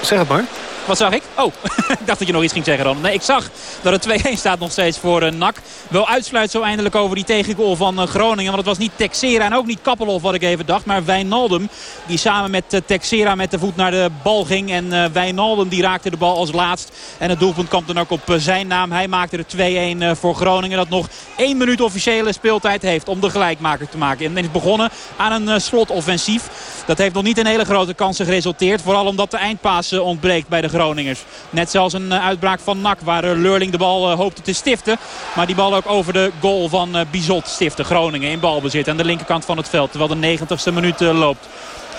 Zeg het maar. Wat zag ik? Oh, (laughs) ik dacht dat je nog iets ging zeggen dan. Nee, ik zag dat het 2-1 staat nog steeds voor uh, NAC. Wel uitsluit zo eindelijk over die tegengoal van uh, Groningen. Want het was niet Texera en ook niet Kappelhoff wat ik even dacht. Maar Wijnaldum die samen met uh, Texera met de voet naar de bal ging. En Wijnaldum die raakte de bal als laatst. En het doelpunt kwam dan ook op zijn naam. Hij maakte er 2-1 voor Groningen. Dat nog één minuut officiële speeltijd heeft om de gelijkmaker te maken. En is begonnen aan een slotoffensief. Dat heeft nog niet een hele grote kansen geresulteerd. Vooral omdat de eindpaas ontbreekt bij de Groningers. Net zoals een uitbraak van NAC waar Leurling de bal hoopte te stiften. Maar die bal ook over de goal van Bizot stiften. Groningen in balbezit aan de linkerkant van het veld. Terwijl de 90ste minuut loopt.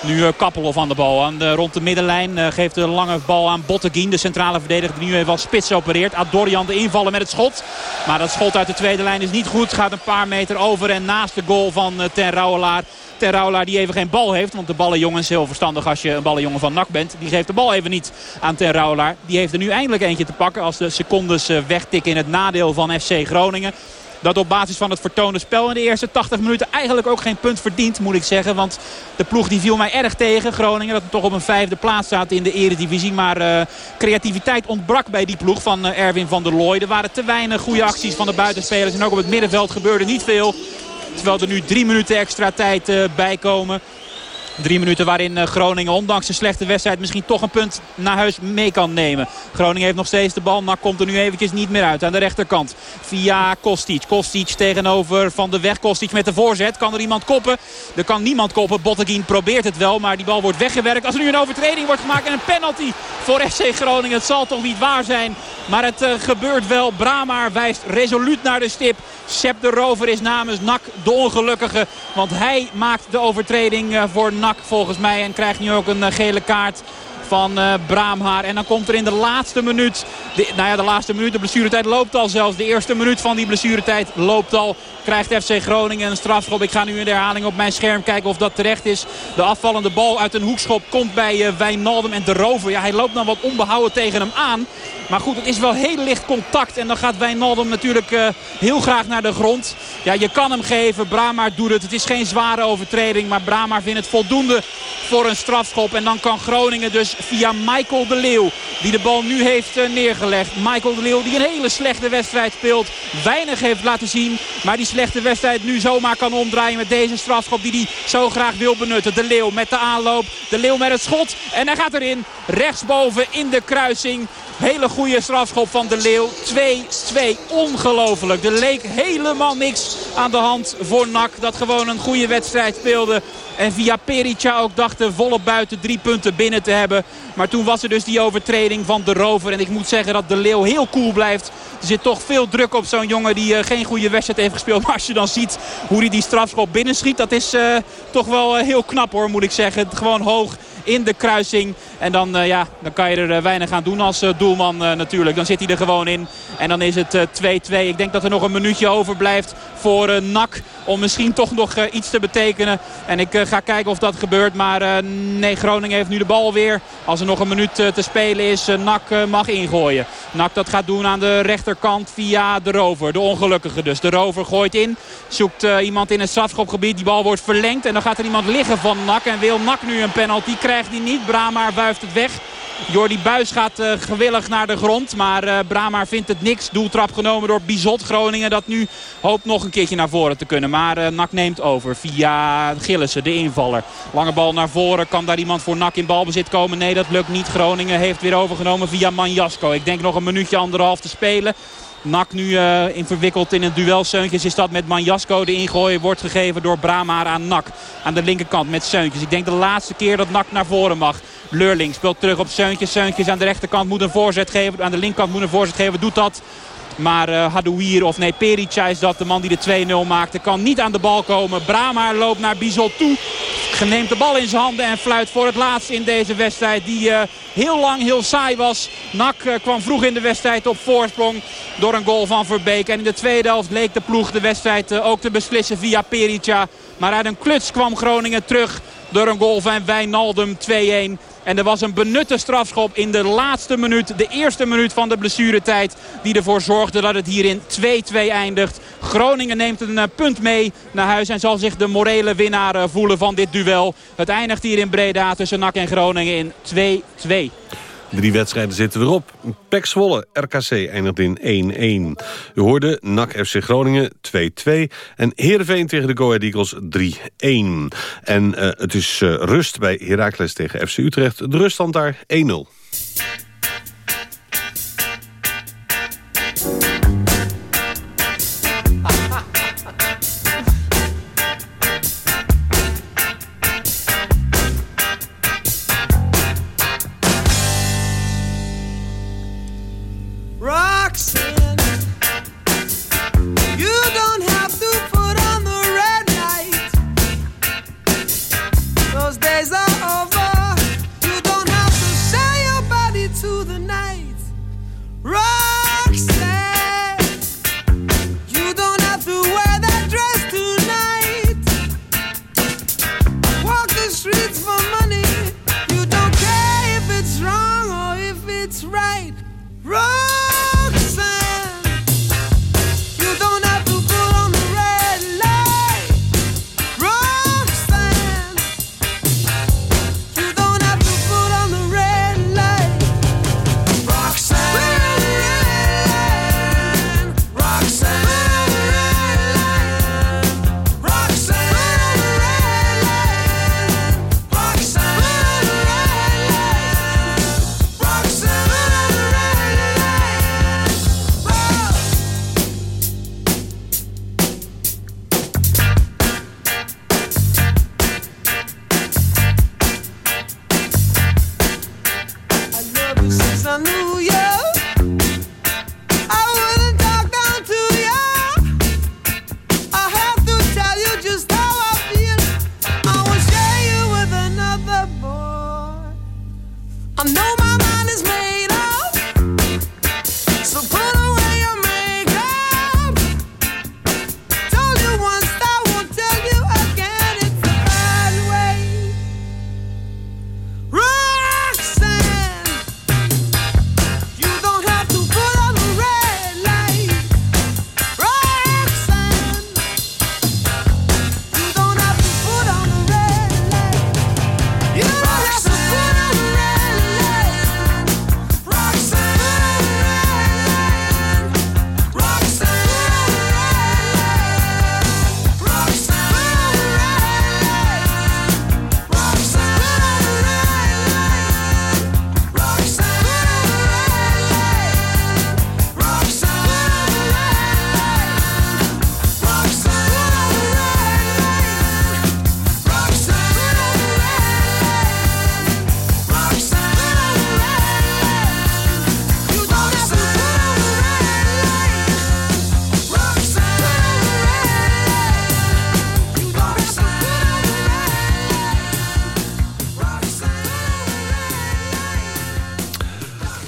Nu uh, Kappelhoff aan de bal. Aan rond de middenlijn uh, geeft de lange bal aan Botteguin. De centrale verdediger die nu even als spits opereert. Adorian de invallen met het schot. Maar dat schot uit de tweede lijn is niet goed. Gaat een paar meter over en naast de goal van uh, Ten Rouwelaar. Ten Rouwelaar die even geen bal heeft. Want de ballenjongen is heel verstandig als je een ballenjongen van NAC bent. Die geeft de bal even niet aan Ten Rouwelaar. Die heeft er nu eindelijk eentje te pakken als de secondes wegtikken in het nadeel van FC Groningen. Dat op basis van het vertoonde spel in de eerste 80 minuten eigenlijk ook geen punt verdient, moet ik zeggen. Want de ploeg die viel mij erg tegen. Groningen dat toch op een vijfde plaats staat in de eredivisie. Maar uh, creativiteit ontbrak bij die ploeg van uh, Erwin van der Looy. Er waren te weinig goede acties van de buitenspelers. En ook op het middenveld gebeurde niet veel. Terwijl er nu drie minuten extra tijd uh, bij komen. Drie minuten waarin eh, Groningen ondanks een slechte wedstrijd misschien toch een punt naar huis mee kan nemen. Groningen heeft nog steeds de bal. Nak komt er nu eventjes niet meer uit aan de rechterkant. Via Kostic. Kostic tegenover Van de Weg. Kostic met de voorzet. Kan er iemand koppen? Er kan niemand koppen. Botteguin probeert het wel. Maar die bal wordt weggewerkt. Als er nu een overtreding wordt gemaakt en een penalty voor FC Groningen. Het zal toch niet waar zijn. Maar het uh, gebeurt wel. Bramaar wijst resoluut naar de stip. Sepp de Rover is namens Nak de ongelukkige. Want hij maakt de overtreding uh, voor Volgens mij. En krijgt nu ook een uh, gele kaart van uh, Braamhaar. En dan komt er in de laatste minuut, de, nou ja de laatste minuut, de blessuretijd loopt al zelfs. De eerste minuut van die blessuretijd loopt al. Krijgt FC Groningen een strafschop. Ik ga nu in de herhaling op mijn scherm kijken of dat terecht is. De afvallende bal uit een hoekschop komt bij uh, Wijnaldum en de rover. Ja, hij loopt dan wat onbehouden tegen hem aan. Maar goed, het is wel heel licht contact. En dan gaat Wijnaldum natuurlijk uh, heel graag naar de grond. Ja, je kan hem geven. Brahma doet het. Het is geen zware overtreding. Maar Brahma vindt het voldoende voor een strafschop. En dan kan Groningen dus via Michael de Leeuw. Die de bal nu heeft uh, neergelegd. Michael de Leeuw die een hele slechte wedstrijd speelt. Weinig heeft laten zien. Maar die slechte wedstrijd nu zomaar kan omdraaien met deze strafschop die hij zo graag wil benutten. De Leeuw met de aanloop. De Leeuw met het schot. En hij gaat erin. Rechtsboven in de kruising. Hele goede strafschop van de Leeuw. 2-2. Ongelooflijk. Er leek helemaal niks aan de hand voor NAC. Dat gewoon een goede wedstrijd speelde. En via Perica ook dachten volle buiten drie punten binnen te hebben. Maar toen was er dus die overtreding van de rover. En ik moet zeggen dat de Leeuw heel cool blijft. Er zit toch veel druk op zo'n jongen die uh, geen goede wedstrijd heeft gespeeld. (laughs) Maar als je dan ziet hoe hij die strafschop binnenschiet. Dat is uh, toch wel uh, heel knap hoor moet ik zeggen. Gewoon hoog in de kruising. En dan, uh, ja, dan kan je er uh, weinig aan doen als uh, doelman natuurlijk. Dan zit hij er gewoon in. En dan is het 2-2. Ik denk dat er nog een minuutje overblijft voor NAC. Om misschien toch nog iets te betekenen. En ik ga kijken of dat gebeurt. Maar nee, Groningen heeft nu de bal weer. Als er nog een minuut te spelen is, NAC mag ingooien. NAC dat gaat doen aan de rechterkant via de rover. De ongelukkige dus. De rover gooit in. Zoekt iemand in het strafschopgebied. Die bal wordt verlengd. En dan gaat er iemand liggen van NAC. En wil NAC nu een penalty. Krijgt hij niet. Brahma wuift het weg. Jordi Buis gaat uh, gewillig naar de grond. Maar uh, Brahma vindt het niks. Doeltrap genomen door Bizot Groningen. Dat nu hoopt nog een keertje naar voren te kunnen. Maar uh, Nak neemt over via Gillissen, de invaller. Lange bal naar voren. Kan daar iemand voor Nak in balbezit komen? Nee, dat lukt niet. Groningen heeft weer overgenomen via Manjasko. Ik denk nog een minuutje anderhalf te spelen. Nak nu uh, in verwikkeld in een duel. Seuntjes is dat met Manjasko. De ingooi wordt gegeven door Brahma aan Nak. Aan de linkerkant met Seuntjes. Ik denk de laatste keer dat Nak naar voren mag. Leurling speelt terug op Seuntjes. Seuntjes aan de rechterkant moet een voorzet geven. Aan de linkerkant moet een voorzet geven. Doet dat. Maar uh, Hadouier of nee, Perica is dat de man die de 2-0 maakte. Kan niet aan de bal komen. Brahma loopt naar Bizot toe. Neemt de bal in zijn handen en fluit voor het laatst in deze wedstrijd. Die uh, heel lang heel saai was. Nak uh, kwam vroeg in de wedstrijd op voorsprong door een goal van Verbeek. En in de tweede helft leek de ploeg de wedstrijd ook te beslissen via Perica. Maar uit een kluts kwam Groningen terug door een goal van Wijnaldum 2-1. En er was een benutte strafschop in de laatste minuut. De eerste minuut van de blessuretijd. Die ervoor zorgde dat het hier in 2-2 eindigt. Groningen neemt een uh, punt mee naar huis. En zal zich de morele winnaar uh, voelen van dit duel. Het eindigt hier in Breda tussen NAC en Groningen in 2-2. Drie wedstrijden zitten erop. Pek Zwolle, RKC eindigt in 1-1. U hoorde NAC FC Groningen 2-2. En Heerenveen tegen de Go Ahead Eagles 3-1. En uh, het is uh, rust bij Heracles tegen FC Utrecht. De ruststand daar 1-0.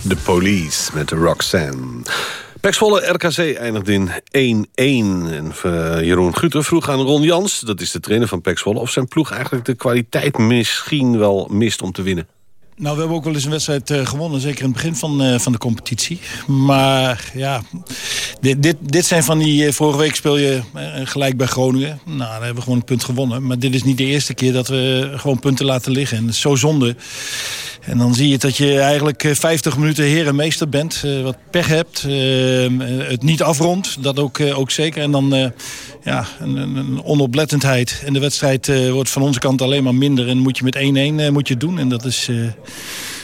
De Police met Roxanne. Pek Zwolle RKC eindigt in 1-1. En eh, Jeroen Guter vroeg aan Ron Jans, dat is de trainer van Pek Zwolle... of zijn ploeg eigenlijk de kwaliteit misschien wel mist om te winnen. Nou, we hebben ook wel eens een wedstrijd eh, gewonnen. Zeker in het begin van, eh, van de competitie. Maar ja, dit, dit, zijn van die... vorige week speel je gelijk bij Groningen. Nou, daar hebben we gewoon een punt gewonnen. Maar dit is niet de eerste keer dat we gewoon punten laten liggen. En zo zonde. En dan zie je dat je eigenlijk eh, 50 minuten heer en meester bent. eh, wat pech hebt. eh, het niet afrondt. Dat ook, eh, ook zeker. En dan eh, ja, een, een, onoplettendheid. En de wedstrijd eh, wordt van onze kant alleen maar minder. En moet je met 1-1 eh, moet je doen. En dat is... eh,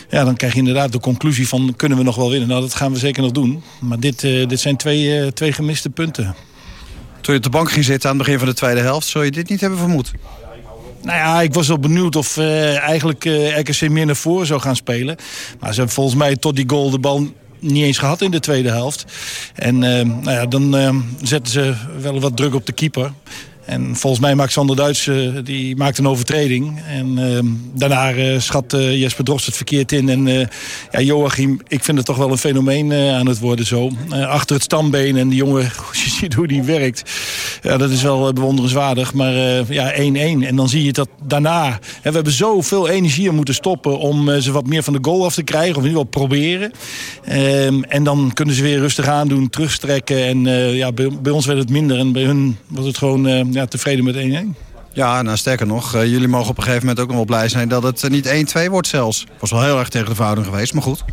ja, dan krijg je inderdaad de conclusie van kunnen we nog wel winnen. Nou, dat gaan we zeker nog doen. Maar dit, eh, dit zijn twee, eh, twee gemiste punten. Toen je op de bank ging zitten aan het begin van de tweede helft... zou je dit niet hebben vermoed? Nou ja, ik was wel benieuwd of eh, eigenlijk eh, RKC meer naar voren zou gaan spelen. Maar ze hebben volgens mij tot die goal de bal niet eens gehad in de tweede helft. En eh, nou ja, dan zetten ze wel wat druk op de keeper. En volgens mij maakt Sander Duits eh, die maakt een overtreding. En eh, daarna eh, schat eh, Jesper Drost het verkeerd in. En ja, Joachim, ik vind het toch wel een fenomeen aan het worden zo. Achter het stambeen en die jongen, (laughs) je ziet hoe die werkt. Ja, dat is wel bewonderenswaardig. Maar ja, 1-1. En dan zie je dat daarna... Hè, we hebben zoveel energie er moeten stoppen om ze wat meer van de goal af te krijgen. Of in ieder geval proberen. Ehm, en dan kunnen ze weer rustig aandoen, terugstrekken. En ja, bij, bij ons werd het minder. En bij hun was het gewoon ja, tevreden met 1-1. Ja, nou sterker nog, eh, jullie mogen op een gegeven moment ook nog wel blij zijn... dat het eh, niet 1-2 wordt zelfs. Was wel heel erg tegen de verhouding geweest, maar goed.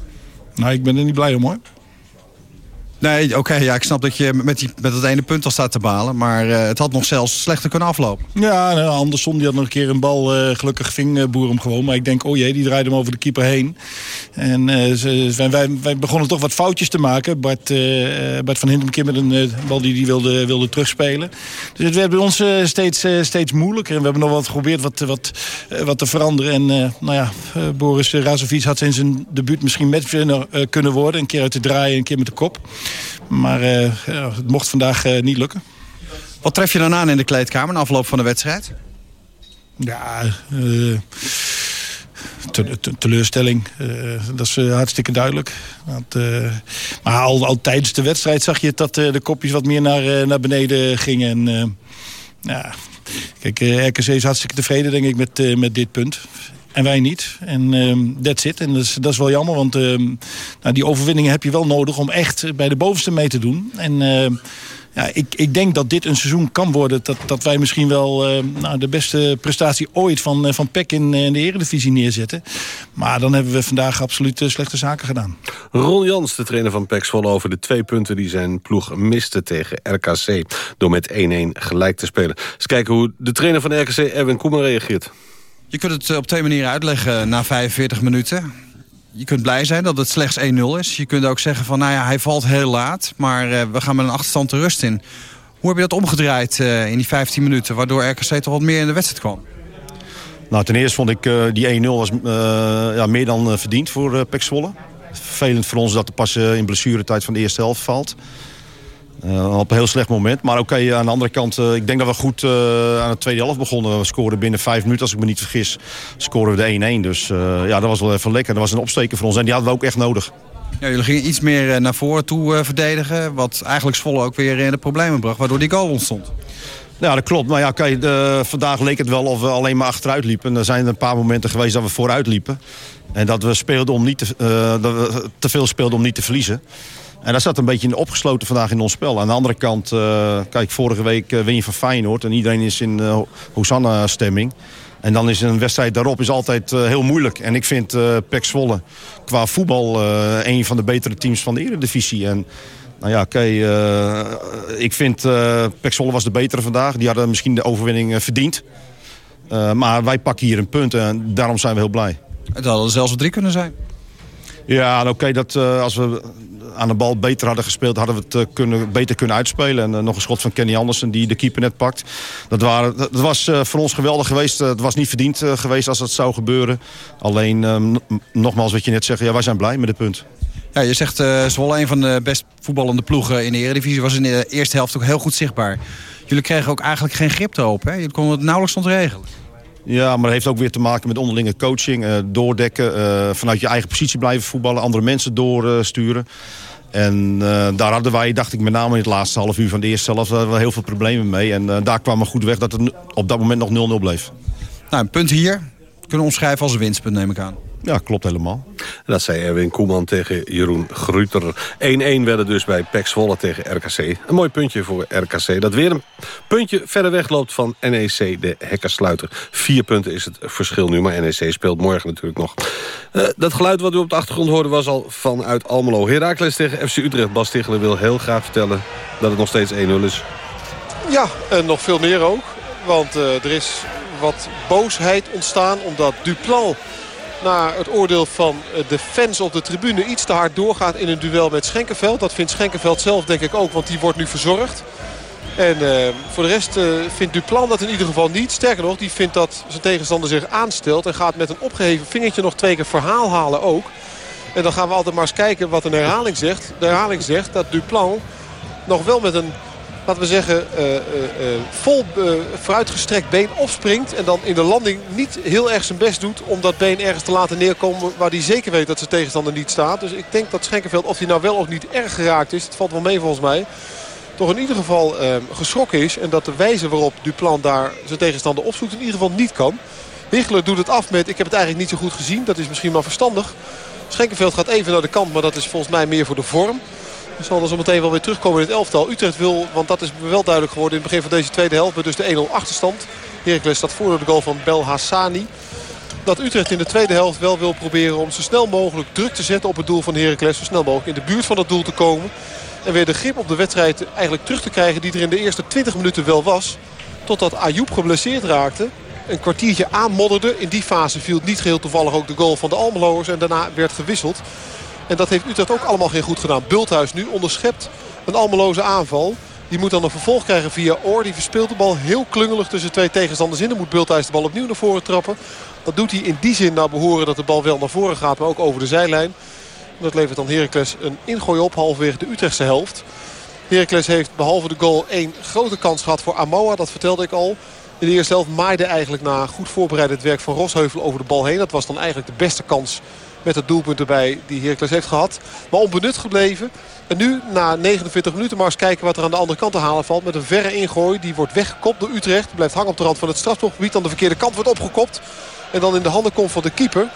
Nou, ik ben er niet blij om hoor. Nee, oké, ja, ik snap dat je met, die, met dat ene punt al staat te balen. Maar eh, het had nog zelfs slechter kunnen aflopen. Ja, nou, Anderson die had nog een keer een bal. eh, gelukkig ving eh, Boer hem gewoon. Maar ik denk, oh jee, die draaide hem over de keeper heen. En ze, wij, wij, wij begonnen toch wat foutjes te maken. Bart, Bart van keer met een bal die hij wilde, wilde terugspelen. Dus het werd bij ons steeds, steeds moeilijker. En we hebben nog wat geprobeerd wat, wat, wat te veranderen. En nou ja, Boris Razovic had in zijn debuut misschien met kunnen, worden. Een keer uit de draaien, een keer met de kop. Maar eh, het mocht vandaag eh, niet lukken. Wat tref je dan aan in de kleedkamer na afloop van de wedstrijd? Ja, eh, te- te- teleurstelling. dat is hartstikke duidelijk. Want, maar al, al tijdens de wedstrijd zag je dat de kopjes wat meer naar, naar beneden gingen. En, ja, kijk, RKC is hartstikke tevreden denk ik met, met dit punt. En wij niet. En ehm that's it. En dat is, dat is wel jammer, want ehm, nou, die overwinningen heb je wel nodig om echt bij de bovenste mee te doen. En ehm, ja, ik, ik denk dat dit een seizoen kan worden dat, dat wij misschien wel nou, de beste prestatie ooit van, eh, van PEC in, eh, in de eredivisie neerzetten. Maar dan hebben we vandaag absoluut eh, slechte zaken gedaan. Ron Jans, de trainer van PEC Zwolle... over de twee punten die zijn ploeg miste tegen RKC... door met 1-1 gelijk te spelen. Eens kijken hoe de trainer van RKC, Erwin Koeman, reageert. Je kunt het eh, op twee manieren uitleggen na 45 minuten. Je kunt blij zijn dat het slechts 1-0 is. Je kunt ook zeggen van, nou ja, hij valt heel laat... maar eh, we gaan met een achterstand de rust in. Hoe heb je dat omgedraaid eh, in die 15 minuten... waardoor RKC toch wat meer in de wedstrijd kwam? Nou, ten eerste vond ik die 1-0 was ja, meer dan verdiend voor uh, Pek Zwolle. Vervelend voor ons dat er pas in blessuretijd van de eerste helft valt. Uh, op een heel slecht moment. Maar oké, aan de andere kant, uh, ik denk dat we goed uh, aan de tweede helft begonnen. We scoren binnen vijf minuten, als ik me niet vergis, scoren we de 1-1. Dus ja, dat was wel even lekker. Dat was een opsteken voor ons en die hadden we ook echt nodig. Ja, jullie gingen iets meer naar voren toe verdedigen. Wat eigenlijk Zwolle ook weer in de problemen bracht, waardoor die goal ontstond. Ja, dat klopt. Maar ja, kijk, vandaag leek het wel of we alleen maar achteruit liepen. En er zijn een paar momenten geweest dat we vooruit liepen. En dat we, speelden om niet te, dat we te veel speelden om niet te verliezen. En dat zat een beetje opgesloten vandaag in ons spel. Aan de andere kant, uh, kijk, vorige week uh, win je van Feyenoord... en iedereen is in uh, Hosanna-stemming. En dan is een wedstrijd daarop is altijd heel moeilijk. En ik vind uh, Pek Zwolle qua voetbal een van de betere teams van de Eredivisie. En nou ja, oké, ik vind uh, Pek Zwolle was de betere vandaag. Die hadden misschien de overwinning verdiend. maar wij pakken hier een punt en daarom zijn we heel blij. Het hadden zelfs wel drie kunnen zijn. Ja, oké, dat als we aan de bal beter hadden gespeeld... hadden we het uh, kunnen, beter kunnen uitspelen. En uh, nog een schot van Kenny Andersen die de keeper net pakt. Dat, waren, dat was voor ons geweldig geweest. het was niet verdiend geweest als dat zou gebeuren. Alleen, nogmaals wat je net zegt, ja, wij zijn blij met het punt. Ja, je zegt uh, Zwolle een van de best voetballende ploegen in de Eredivisie. Was in de eerste helft ook heel goed zichtbaar. Jullie kregen ook eigenlijk geen grip erop. Hè? Jullie konden het nauwelijks ontregelen. Ja, maar dat heeft ook weer te maken met onderlinge coaching. Uh, doordekken, uh, vanuit je eigen positie blijven voetballen. Andere mensen doorsturen. En uh, daar hadden wij, dacht ik, met name in het laatste half uur van de eerste helft... wel heel veel problemen mee. En daar kwamen we goed weg dat het op dat moment nog 0-0 bleef. Nou, een punt hier. Kunnen we omschrijven als een winstpunt, neem ik aan. Ja, klopt helemaal. Dat zei Erwin Koeman tegen Jeroen Gruter. 1-1 werden dus bij PEC Zwolle tegen RKC. Een mooi puntje voor RKC. Dat weer een puntje verder weg loopt van NEC, de hekkersluiter. Vier punten is het verschil nu, maar NEC speelt morgen natuurlijk nog. Uh, dat geluid wat u op de achtergrond hoorde was al vanuit Almelo. Heracles tegen FC Utrecht. Bas Tichelen wil heel graag vertellen dat het nog steeds 1-0 is. Ja, en nog veel meer ook. Want uh, er is wat boosheid ontstaan omdat Duplan naar het oordeel van de fans op de tribune iets te hard doorgaat in een duel met Schenkenveld. Dat vindt Schenkenveld zelf denk ik ook, want die wordt nu verzorgd. En uh, voor de rest uh, vindt Duplan dat in ieder geval niet. Sterker nog, die vindt dat zijn tegenstander zich aanstelt. En gaat met een opgeheven vingertje nog twee keer verhaal halen ook. En dan gaan we altijd maar eens kijken wat een herhaling zegt. De herhaling zegt dat Duplan nog wel met een laten we zeggen, uh, uh, uh, vol vooruitgestrekt been opspringt. En dan in de landing niet heel erg zijn best doet om dat been ergens te laten neerkomen waar hij zeker weet dat zijn tegenstander niet staat. Dus ik denk dat Schenkenveld, of hij nou wel of niet erg geraakt is, het valt wel mee volgens mij, toch in ieder geval geschrokken is. En dat de wijze waarop Duplan daar zijn tegenstander opzoekt in ieder geval niet kan. Wichler doet het af met, ik heb het eigenlijk niet zo goed gezien, dat is misschien maar verstandig. Schenkenveld gaat even naar de kant, maar dat is volgens mij meer voor de vorm. We zal er zo meteen wel weer terugkomen in het elftal. Utrecht wil, want dat is wel duidelijk geworden in het begin van deze tweede helft. Met dus de 1-0 achterstand. Heracles staat voor door de goal van Bel Hassani. Dat Utrecht in de tweede helft wel wil proberen om zo snel mogelijk druk te zetten op het doel van Heracles. Zo snel mogelijk in de buurt van dat doel te komen. En weer de grip op de wedstrijd eigenlijk terug te krijgen die er in de eerste 20 minuten wel was. Totdat Ayoub geblesseerd raakte. Een kwartiertje aanmodderde. In die fase viel niet geheel toevallig ook de goal van de Almeloers. En daarna werd gewisseld. En dat heeft Utrecht ook allemaal geen goed gedaan. Bulthuis nu onderschept een almeloze aanval. Die moet dan een vervolg krijgen via Oor. Die verspeelt de bal heel klungelig tussen twee tegenstanders in. Dan moet Bulthuis de bal opnieuw naar voren trappen. Dat doet hij in die zin naar behoren dat de bal wel naar voren gaat. Maar ook over de zijlijn. Dat levert dan Heracles een ingooi op halverwege de Utrechtse helft. Heracles heeft behalve de goal één grote kans gehad voor Amoa. Dat vertelde ik al. In de eerste helft maaide eigenlijk na goed voorbereid het werk van Rosheuvel over de bal heen. Dat was dan eigenlijk de beste kans met het doelpunt erbij die Heracles heeft gehad. Maar onbenut gebleven. En nu na 49 minuten maar eens kijken wat er aan de andere kant te halen valt. Met een verre ingooi. Die wordt weggekopt door Utrecht. Blijft hangen op de rand van het strafschopgebied. Aan de verkeerde kant wordt opgekopt. En dan in de handen komt van de keeper.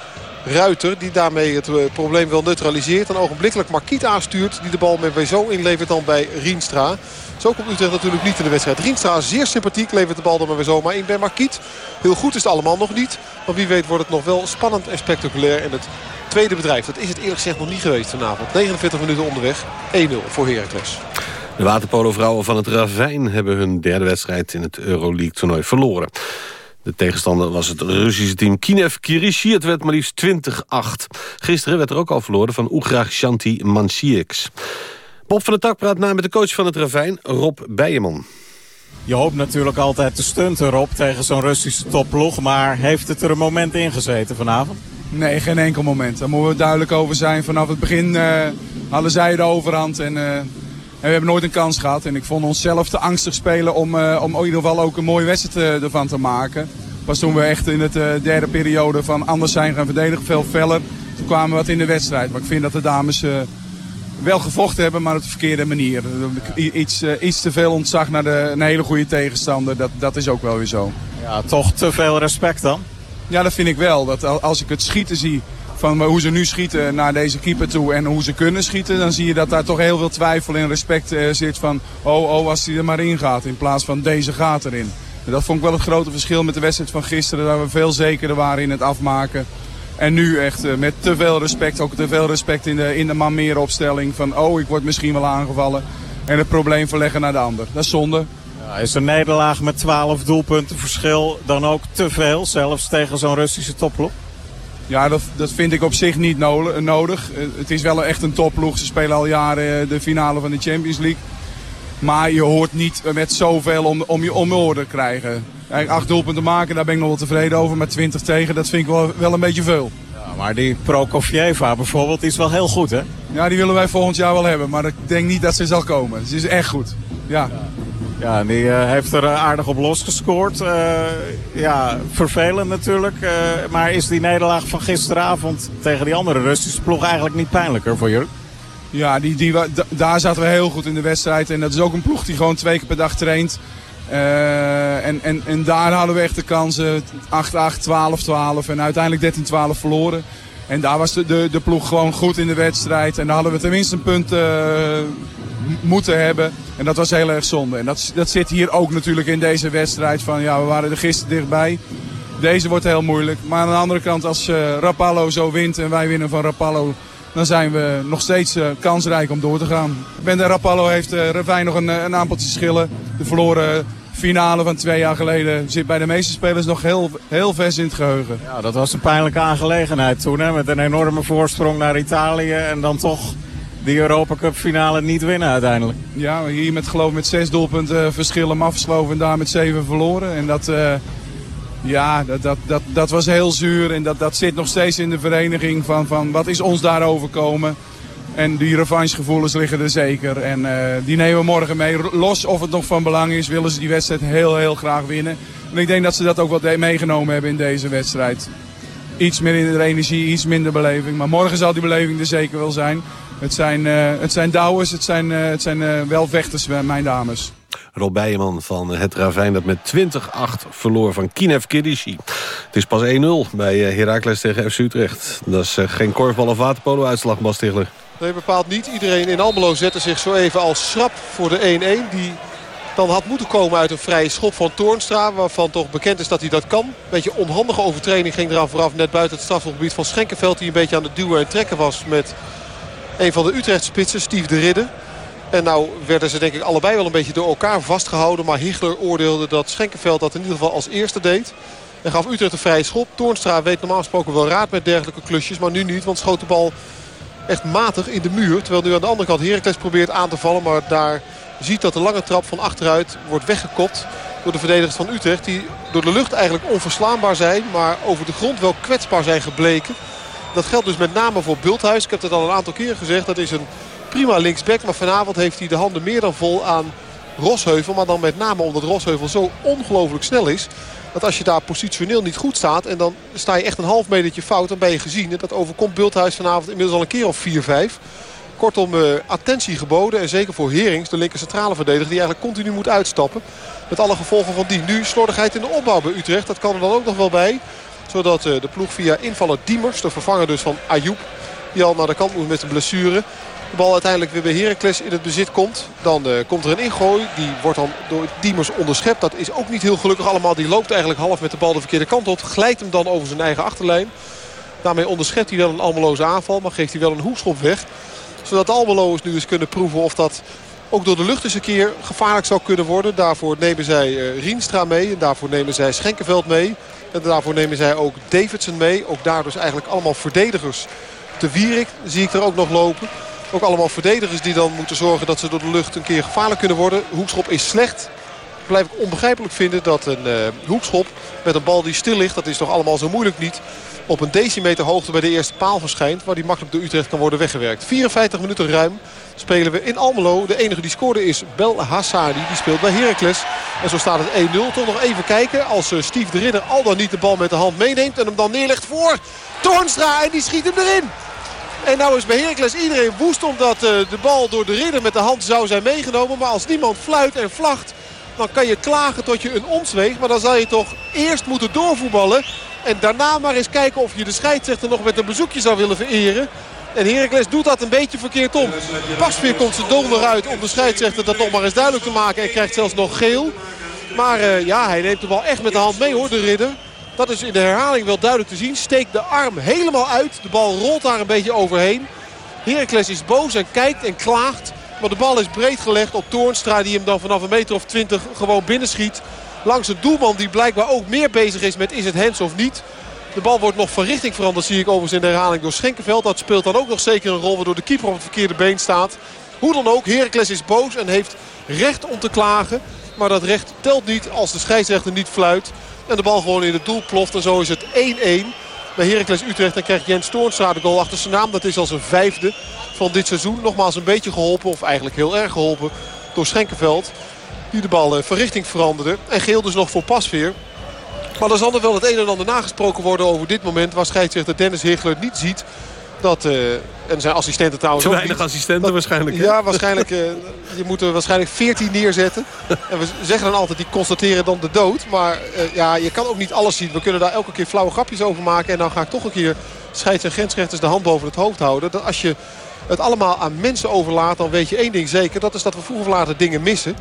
Ruiter die daarmee het probleem wel neutraliseert. En ogenblikkelijk Markiet aanstuurt. Die de bal met Wezo inlevert dan bij Rienstra. Zo komt Utrecht natuurlijk niet in de wedstrijd. Rienstra zeer sympathiek. Levert de bal dan maar weer zomaar in bij Markiet. Heel goed is het allemaal nog niet. Maar wie weet wordt het nog wel spannend en spectaculair. En het tweede bedrijf. Dat is het eerlijk gezegd nog niet geweest vanavond. 49 minuten onderweg. 1-0 voor Heracles. De waterpolo-vrouwen van het Ravijn hebben hun derde wedstrijd in het Euroleague-toernooi verloren. De tegenstander was het Russische team Kinev Kirishi. Het werd maar liefst 20-8. Gisteren werd er ook al verloren van Oegrach Shanti Mansieks. Bob van der Tak praat na met de coach van het Ravijn, Rob Bijeman. Je hoopt natuurlijk altijd te stunten, Rob, tegen zo'n Russische topploeg. Maar heeft het er een moment in gezeten vanavond? Nee, geen enkel moment. Daar moeten we duidelijk over zijn. Vanaf het begin uh, hadden zij de overhand. En uh, En we hebben nooit een kans gehad. En ik vond onszelf te angstig spelen om, eh, om in ieder geval ook een mooie wedstrijd eh, ervan te maken. Pas toen we echt in de uh, derde periode van anders zijn gaan verdedigen, veel feller. Toen kwamen we wat in de wedstrijd. Maar ik vind dat de dames uh, wel gevochten hebben, maar op de verkeerde manier. Iets, uh, iets te veel ontzag naar de, een hele goede tegenstander, dat, dat is ook wel weer zo. Ja, toch te veel respect dan? Ja, dat vind ik wel. Dat als ik het schieten zie van hoe ze nu schieten naar deze keeper toe en hoe ze kunnen schieten, dan zie je dat daar toch heel veel twijfel en respect uh, zit van oh, oh, als hij er maar in gaat in plaats van deze gaat erin. En dat vond ik wel het grote verschil met de wedstrijd van gisteren, dat we veel zekerder waren in het afmaken. En nu echt uh, met te veel respect, ook te veel respect in de, in de man meer opstelling van oh, ik word misschien wel aangevallen. En het probleem verleggen naar de ander. Dat is zonde. Ja, is een nederlaag met 12 doelpunten verschil dan ook te veel, zelfs tegen zo'n Russische topploeg? Ja, dat, dat vind ik op zich niet nodig. Het is wel echt een topploeg. Ze spelen al jaren de finale van de Champions League. Maar je hoort niet met zoveel om, om je om orde te krijgen. Acht doelpunten maken, daar ben ik nog wel tevreden over. Maar 20 tegen, dat vind ik wel, wel een beetje veel. Ja, maar die Prokofjeva bijvoorbeeld is wel heel goed, hè? Ja, die willen wij volgend jaar wel hebben. Maar ik denk niet dat ze zal komen. Ze is echt goed. Ja. Ja, die uh, heeft er aardig op losgescoord. Uh, ja, vervelend natuurlijk. Uh, maar is die nederlaag van gisteravond tegen die andere Russische ploeg eigenlijk niet pijnlijker voor jullie? Ja, die, die, daar zaten we heel goed in de wedstrijd. En dat is ook een ploeg die gewoon twee keer per dag traint. En, en, en daar hadden we echt de kansen. 8-8, 12-12 en uiteindelijk 13-12 verloren. En daar was de, de, de ploeg gewoon goed in de wedstrijd. En daar hadden we tenminste een punt moeten hebben. En dat was heel erg zonde. En dat, dat zit hier ook natuurlijk in deze wedstrijd. Van ja, we waren er gisteren dichtbij. Deze wordt heel moeilijk. Maar aan de andere kant, als uh, Rapallo zo wint en wij winnen van Rapallo... dan zijn we nog steeds uh, kansrijk om door te gaan. Ben de Rapallo heeft uh, Ravijn nog een, een aantal schillen. De verloren finale van twee jaar geleden zit bij de meeste spelers nog heel, heel vers in het geheugen. Ja, dat was een pijnlijke aangelegenheid toen. Hè? Met een enorme voorsprong naar Italië en dan toch die Europa Cup finale niet winnen uiteindelijk. Ja, hier met geloof met zes doelpunten verschil hem afgesloven en daar met zeven verloren. En dat, uh, ja, dat, dat, dat, dat was heel zuur en dat, dat zit nog steeds in de vereniging van, van wat is ons daar overkomen. En die revanchegevoelens liggen er zeker. En uh, die nemen we morgen mee. Los of het nog van belang is, willen ze die wedstrijd heel, heel graag winnen. En ik denk dat ze dat ook wat meegenomen hebben in deze wedstrijd. Iets minder energie, iets minder beleving. Maar morgen zal die beleving er zeker wel zijn. Het zijn, uh, het zijn douwers, het zijn, uh, het zijn uh, wel vechters, mijn dames. Rob van het Ravijn dat met 20-8 verloor van Kinev Kirishi. Het is pas 1-0 bij Heracles tegen FC Utrecht. Dat is geen korfbal of waterpolo-uitslag, Bas. Nee, bepaald niet. Iedereen in Almelo zette zich zo even als schrap voor de 1-1. Die dan had moeten komen uit een vrije schop van Toornstra. Waarvan toch bekend is dat hij dat kan. Een beetje onhandige overtreding ging eraan vooraf. Net buiten het strafgebied van Schenkenveld. Die een beetje aan het duwen en trekken was met een van de Utrecht spitsen, Steve de Ridder. En nou werden ze denk ik allebei wel een beetje door elkaar vastgehouden. Maar Higler oordeelde dat Schenkenveld dat in ieder geval als eerste deed. En gaf Utrecht een vrije schop. Toornstra weet normaal gesproken wel raad met dergelijke klusjes. Maar nu niet, want schoot de bal echt matig in de muur. Terwijl nu aan de andere kant Heracles probeert aan te vallen. Maar daar ziet dat de lange trap van achteruit wordt weggekopt door de verdedigers van Utrecht. Die door de lucht eigenlijk onverslaanbaar zijn. Maar over de grond wel kwetsbaar zijn gebleken. Dat geldt dus met name voor Bulthuis. Ik heb het al een aantal keer gezegd. Dat is een prima linksback. Maar vanavond heeft hij de handen meer dan vol aan Rosheuvel. Maar dan met name omdat Rosheuvel zo ongelooflijk snel is. Dat als je daar positioneel niet goed staat. En dan sta je echt een half metertje fout. Dan ben je gezien. En dat overkomt Bulthuis vanavond inmiddels al een keer of 4-5. Kortom, uh, attentie geboden. En zeker voor Herings, de linker centrale verdediger. Die eigenlijk continu moet uitstappen. Met alle gevolgen van die. Nu slordigheid in de opbouw bij Utrecht. Dat kan er dan ook nog wel bij zodat de ploeg via invaller Diemers, de vervanger dus van Ayoub... die al naar de kant moet met een blessure... De bal uiteindelijk weer bij Heracles in het bezit komt. Dan uh, komt er een ingooi. Die wordt dan door Diemers onderschept. Dat is ook niet heel gelukkig allemaal. Die loopt eigenlijk half met de bal de verkeerde kant op. Glijdt hem dan over zijn eigen achterlijn. Daarmee onderschept hij wel een Almeloze aanval. Maar geeft hij wel een hoekschop weg. Zodat de Almelo's nu eens kunnen proeven of dat ook door de lucht eens een keer gevaarlijk zou kunnen worden. Daarvoor nemen zij uh, Rienstra mee. En daarvoor nemen zij Schenkenveld mee. En daarvoor nemen zij ook Davidson mee. Ook daar dus eigenlijk allemaal verdedigers. Te Wierik zie ik er ook nog lopen. Ook allemaal verdedigers die dan moeten zorgen dat ze door de lucht een keer gevaarlijk kunnen worden. Hoekschop is slecht. Blijf ik onbegrijpelijk vinden dat een uh, hoekschop met een bal die stil ligt. Dat is toch allemaal zo moeilijk niet. op een decimeter hoogte bij de eerste paal verschijnt. Waar die makkelijk door Utrecht kan worden weggewerkt. 54 minuten ruim spelen we in Almelo. De enige die scoorde is Bel Hassadi. Die speelt bij Heracles. En zo staat het 1-0. Toch nog even kijken als eh, Steve de Ridder al dan niet de bal met de hand meeneemt. En hem dan neerlegt voor Toornstra. En die schiet hem erin. En nou is bij Heracles iedereen woest omdat uh, de bal door de ridder met de hand zou zijn meegenomen. Maar als niemand fluit en vlacht, dan kan je klagen tot je een ons weegt. Maar dan zal je toch eerst moeten doorvoetballen. En daarna maar eens kijken of je de scheidsrechter nog met een bezoekje zou willen vereren. En Heracles doet dat een beetje verkeerd om. Pasveer komt zijn donder uit om de scheidsrechter dat nog maar eens duidelijk te maken. En krijgt zelfs nog geel. Maar uh, ja, hij neemt de bal echt met de hand mee hoor, de ridder. Dat is in de herhaling wel duidelijk te zien. Steekt de arm helemaal uit. De bal rolt daar een beetje overheen. Heracles is boos en kijkt en klaagt. Maar de bal is breed gelegd op Toornstra. Die hem dan vanaf een meter of twintig gewoon binnenschiet. Langs een doelman die blijkbaar ook meer bezig is met is het hands of niet. De bal wordt nog van richting veranderd zie ik overigens in de herhaling door Schenkenveld. Dat speelt dan ook nog zeker een rol waardoor de keeper op het verkeerde been staat. Hoe dan ook, Heracles is boos en heeft recht om te klagen. Maar dat recht telt niet als de scheidsrechter niet fluit. En de bal gewoon in het doel ploft. En zo is het 1-1 bij Heracles Utrecht. Dan krijgt Jens Toornstra de goal achter zijn naam. Dat is al zijn vijfde van dit seizoen. Nogmaals een beetje geholpen, of eigenlijk heel erg geholpen, door Schenkenveld. Die de bal van richting veranderde. En geel dus nog voor Pasveer. Maar er zal er wel het een en ander nagesproken worden over dit moment. Waar scheidsrechter Dennis Hegler niet ziet dat, uh, en zijn assistenten trouwens Te weinig assistenten dat, waarschijnlijk. Hè? Ja, waarschijnlijk. Uh, je moet er waarschijnlijk 14 neerzetten. (laughs) en we zeggen dan altijd, die constateren dan de dood. Maar uh, ja, je kan ook niet alles zien. We kunnen daar elke keer flauwe grapjes over maken. En dan ga ik toch een keer scheids- en grensrechters de hand boven het hoofd houden. Dat als je het allemaal aan mensen overlaat, dan weet je één ding zeker. Dat is dat we vroeger of later dingen missen.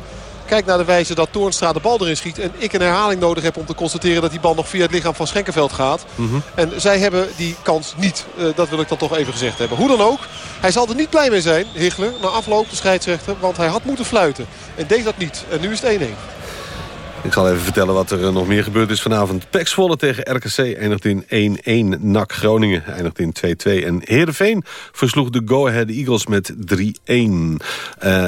Kijk naar de wijze dat Toornstra de bal erin schiet. En ik een herhaling nodig heb om te constateren dat die bal nog via het lichaam van Schenkenveld gaat. Mm -hmm. En zij hebben die kans niet. Uh, dat wil ik dan toch even gezegd hebben. Hoe dan ook. Hij zal er niet blij mee zijn, Hichler, na afloop de scheidsrechter. Want hij had moeten fluiten. En deed dat niet. En nu is het 1-1. Ik zal even vertellen wat er nog meer gebeurd is vanavond. Pek tegen RKC eindigt in 1-1. NAC Groningen eindigt in 2-2. En Heerenveen versloeg de Go Ahead Eagles met 3-1. Uh,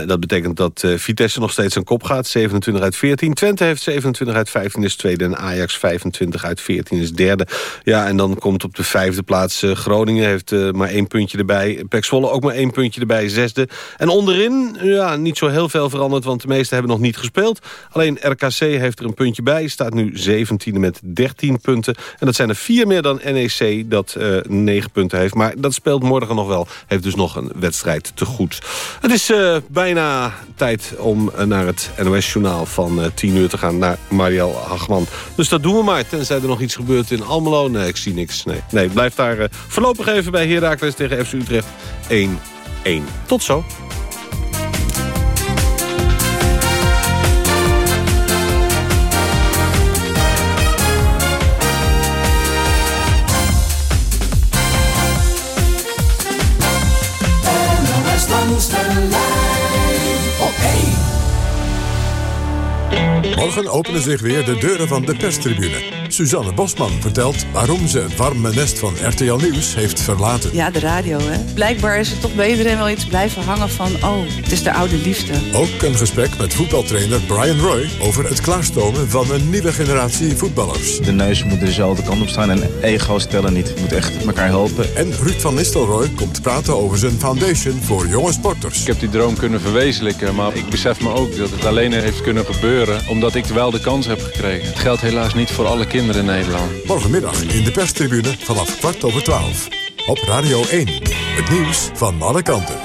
dat betekent dat uh, Vitesse nog steeds aan kop gaat. 27 uit 14. Twente heeft 27 uit 15 is tweede. En Ajax 25 uit 14 is derde. Ja, en dan komt op de vijfde plaats Groningen. Heeft maar één puntje erbij. Pek ook maar één puntje erbij. Zesde. En onderin, ja, niet zo heel veel veranderd. Want de meesten hebben nog niet gespeeld. Alleen RKC heeft heeft er een puntje bij. Staat nu 17e met 13 punten. En dat zijn er vier meer dan NEC dat uh, 9 punten heeft. Maar dat speelt morgen nog wel. Heeft dus nog een wedstrijd te goed. Het is uh, bijna tijd om uh, naar het NOS-journaal van 10 uur te gaan. Naar Marielle Hagman. Dus dat doen we maar. Tenzij er nog iets gebeurt in Almelo. Nee, ik zie niks. Nee, nee blijf daar voorlopig even bij Heracles tegen FC Utrecht 1-1. Tot zo. Morgen openen zich weer de deuren van de perstribune. Suzanne Bosman vertelt waarom ze het warme nest van RTL Nieuws heeft verlaten. Ja, de radio, hè. Blijkbaar is er toch bij iedereen wel iets blijven hangen van... oh, het is de oude liefde. Ook een gesprek met voetbaltrainer Brian Roy... over het klaarstomen van een nieuwe generatie voetballers. De neus moet dezelfde kant op staan en ego's tellen niet. Je moet echt elkaar helpen. En Ruud van Nistelrooy komt praten over zijn foundation voor jonge sporters. Ik heb die droom kunnen verwezenlijken, maar ik besef me ook dat het alleen heeft kunnen gebeuren... omdat ik wel de kans heb gekregen. Het geldt helaas niet voor alle kinderen in Nederland. Morgenmiddag in de perstribune vanaf kwart over twaalf. Op Radio 1. Het nieuws van alle kanten.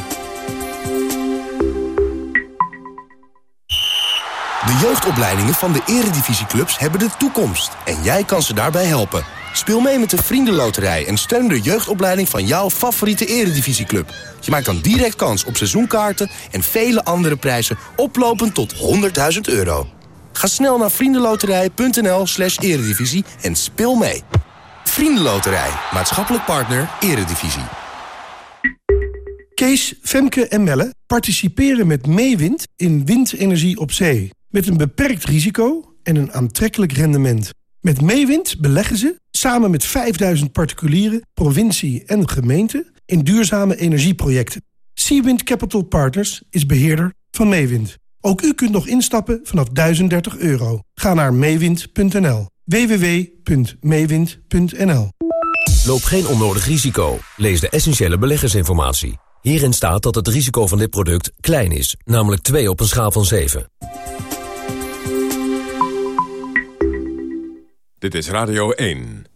De jeugdopleidingen van de eredivisieclubs hebben de toekomst. En jij kan ze daarbij helpen. Speel mee met de Vriendenloterij en steun de jeugdopleiding van jouw favoriete eredivisieclub. Je maakt dan direct kans op seizoenkaarten en vele andere prijzen oplopend tot 100.000 euro. Ga snel naar vriendenloterij.nl slash eredivisie en speel mee. Vriendenloterij, maatschappelijk partner, eredivisie. Kees, Femke en Melle participeren met Meewind in windenergie op zee. Met een beperkt risico en een aantrekkelijk rendement. Met Meewind beleggen ze, samen met 5000 particulieren, provincie en gemeente... in duurzame energieprojecten. Seawind Capital Partners is beheerder van Meewind. Ook u kunt nog instappen vanaf 1030 euro. Ga naar meewind.nl. www.meewind.nl Loop geen onnodig risico. Lees de essentiële beleggersinformatie. Hierin staat dat het risico van dit product klein is, namelijk 2 op een schaal van 7. Dit is Radio 1.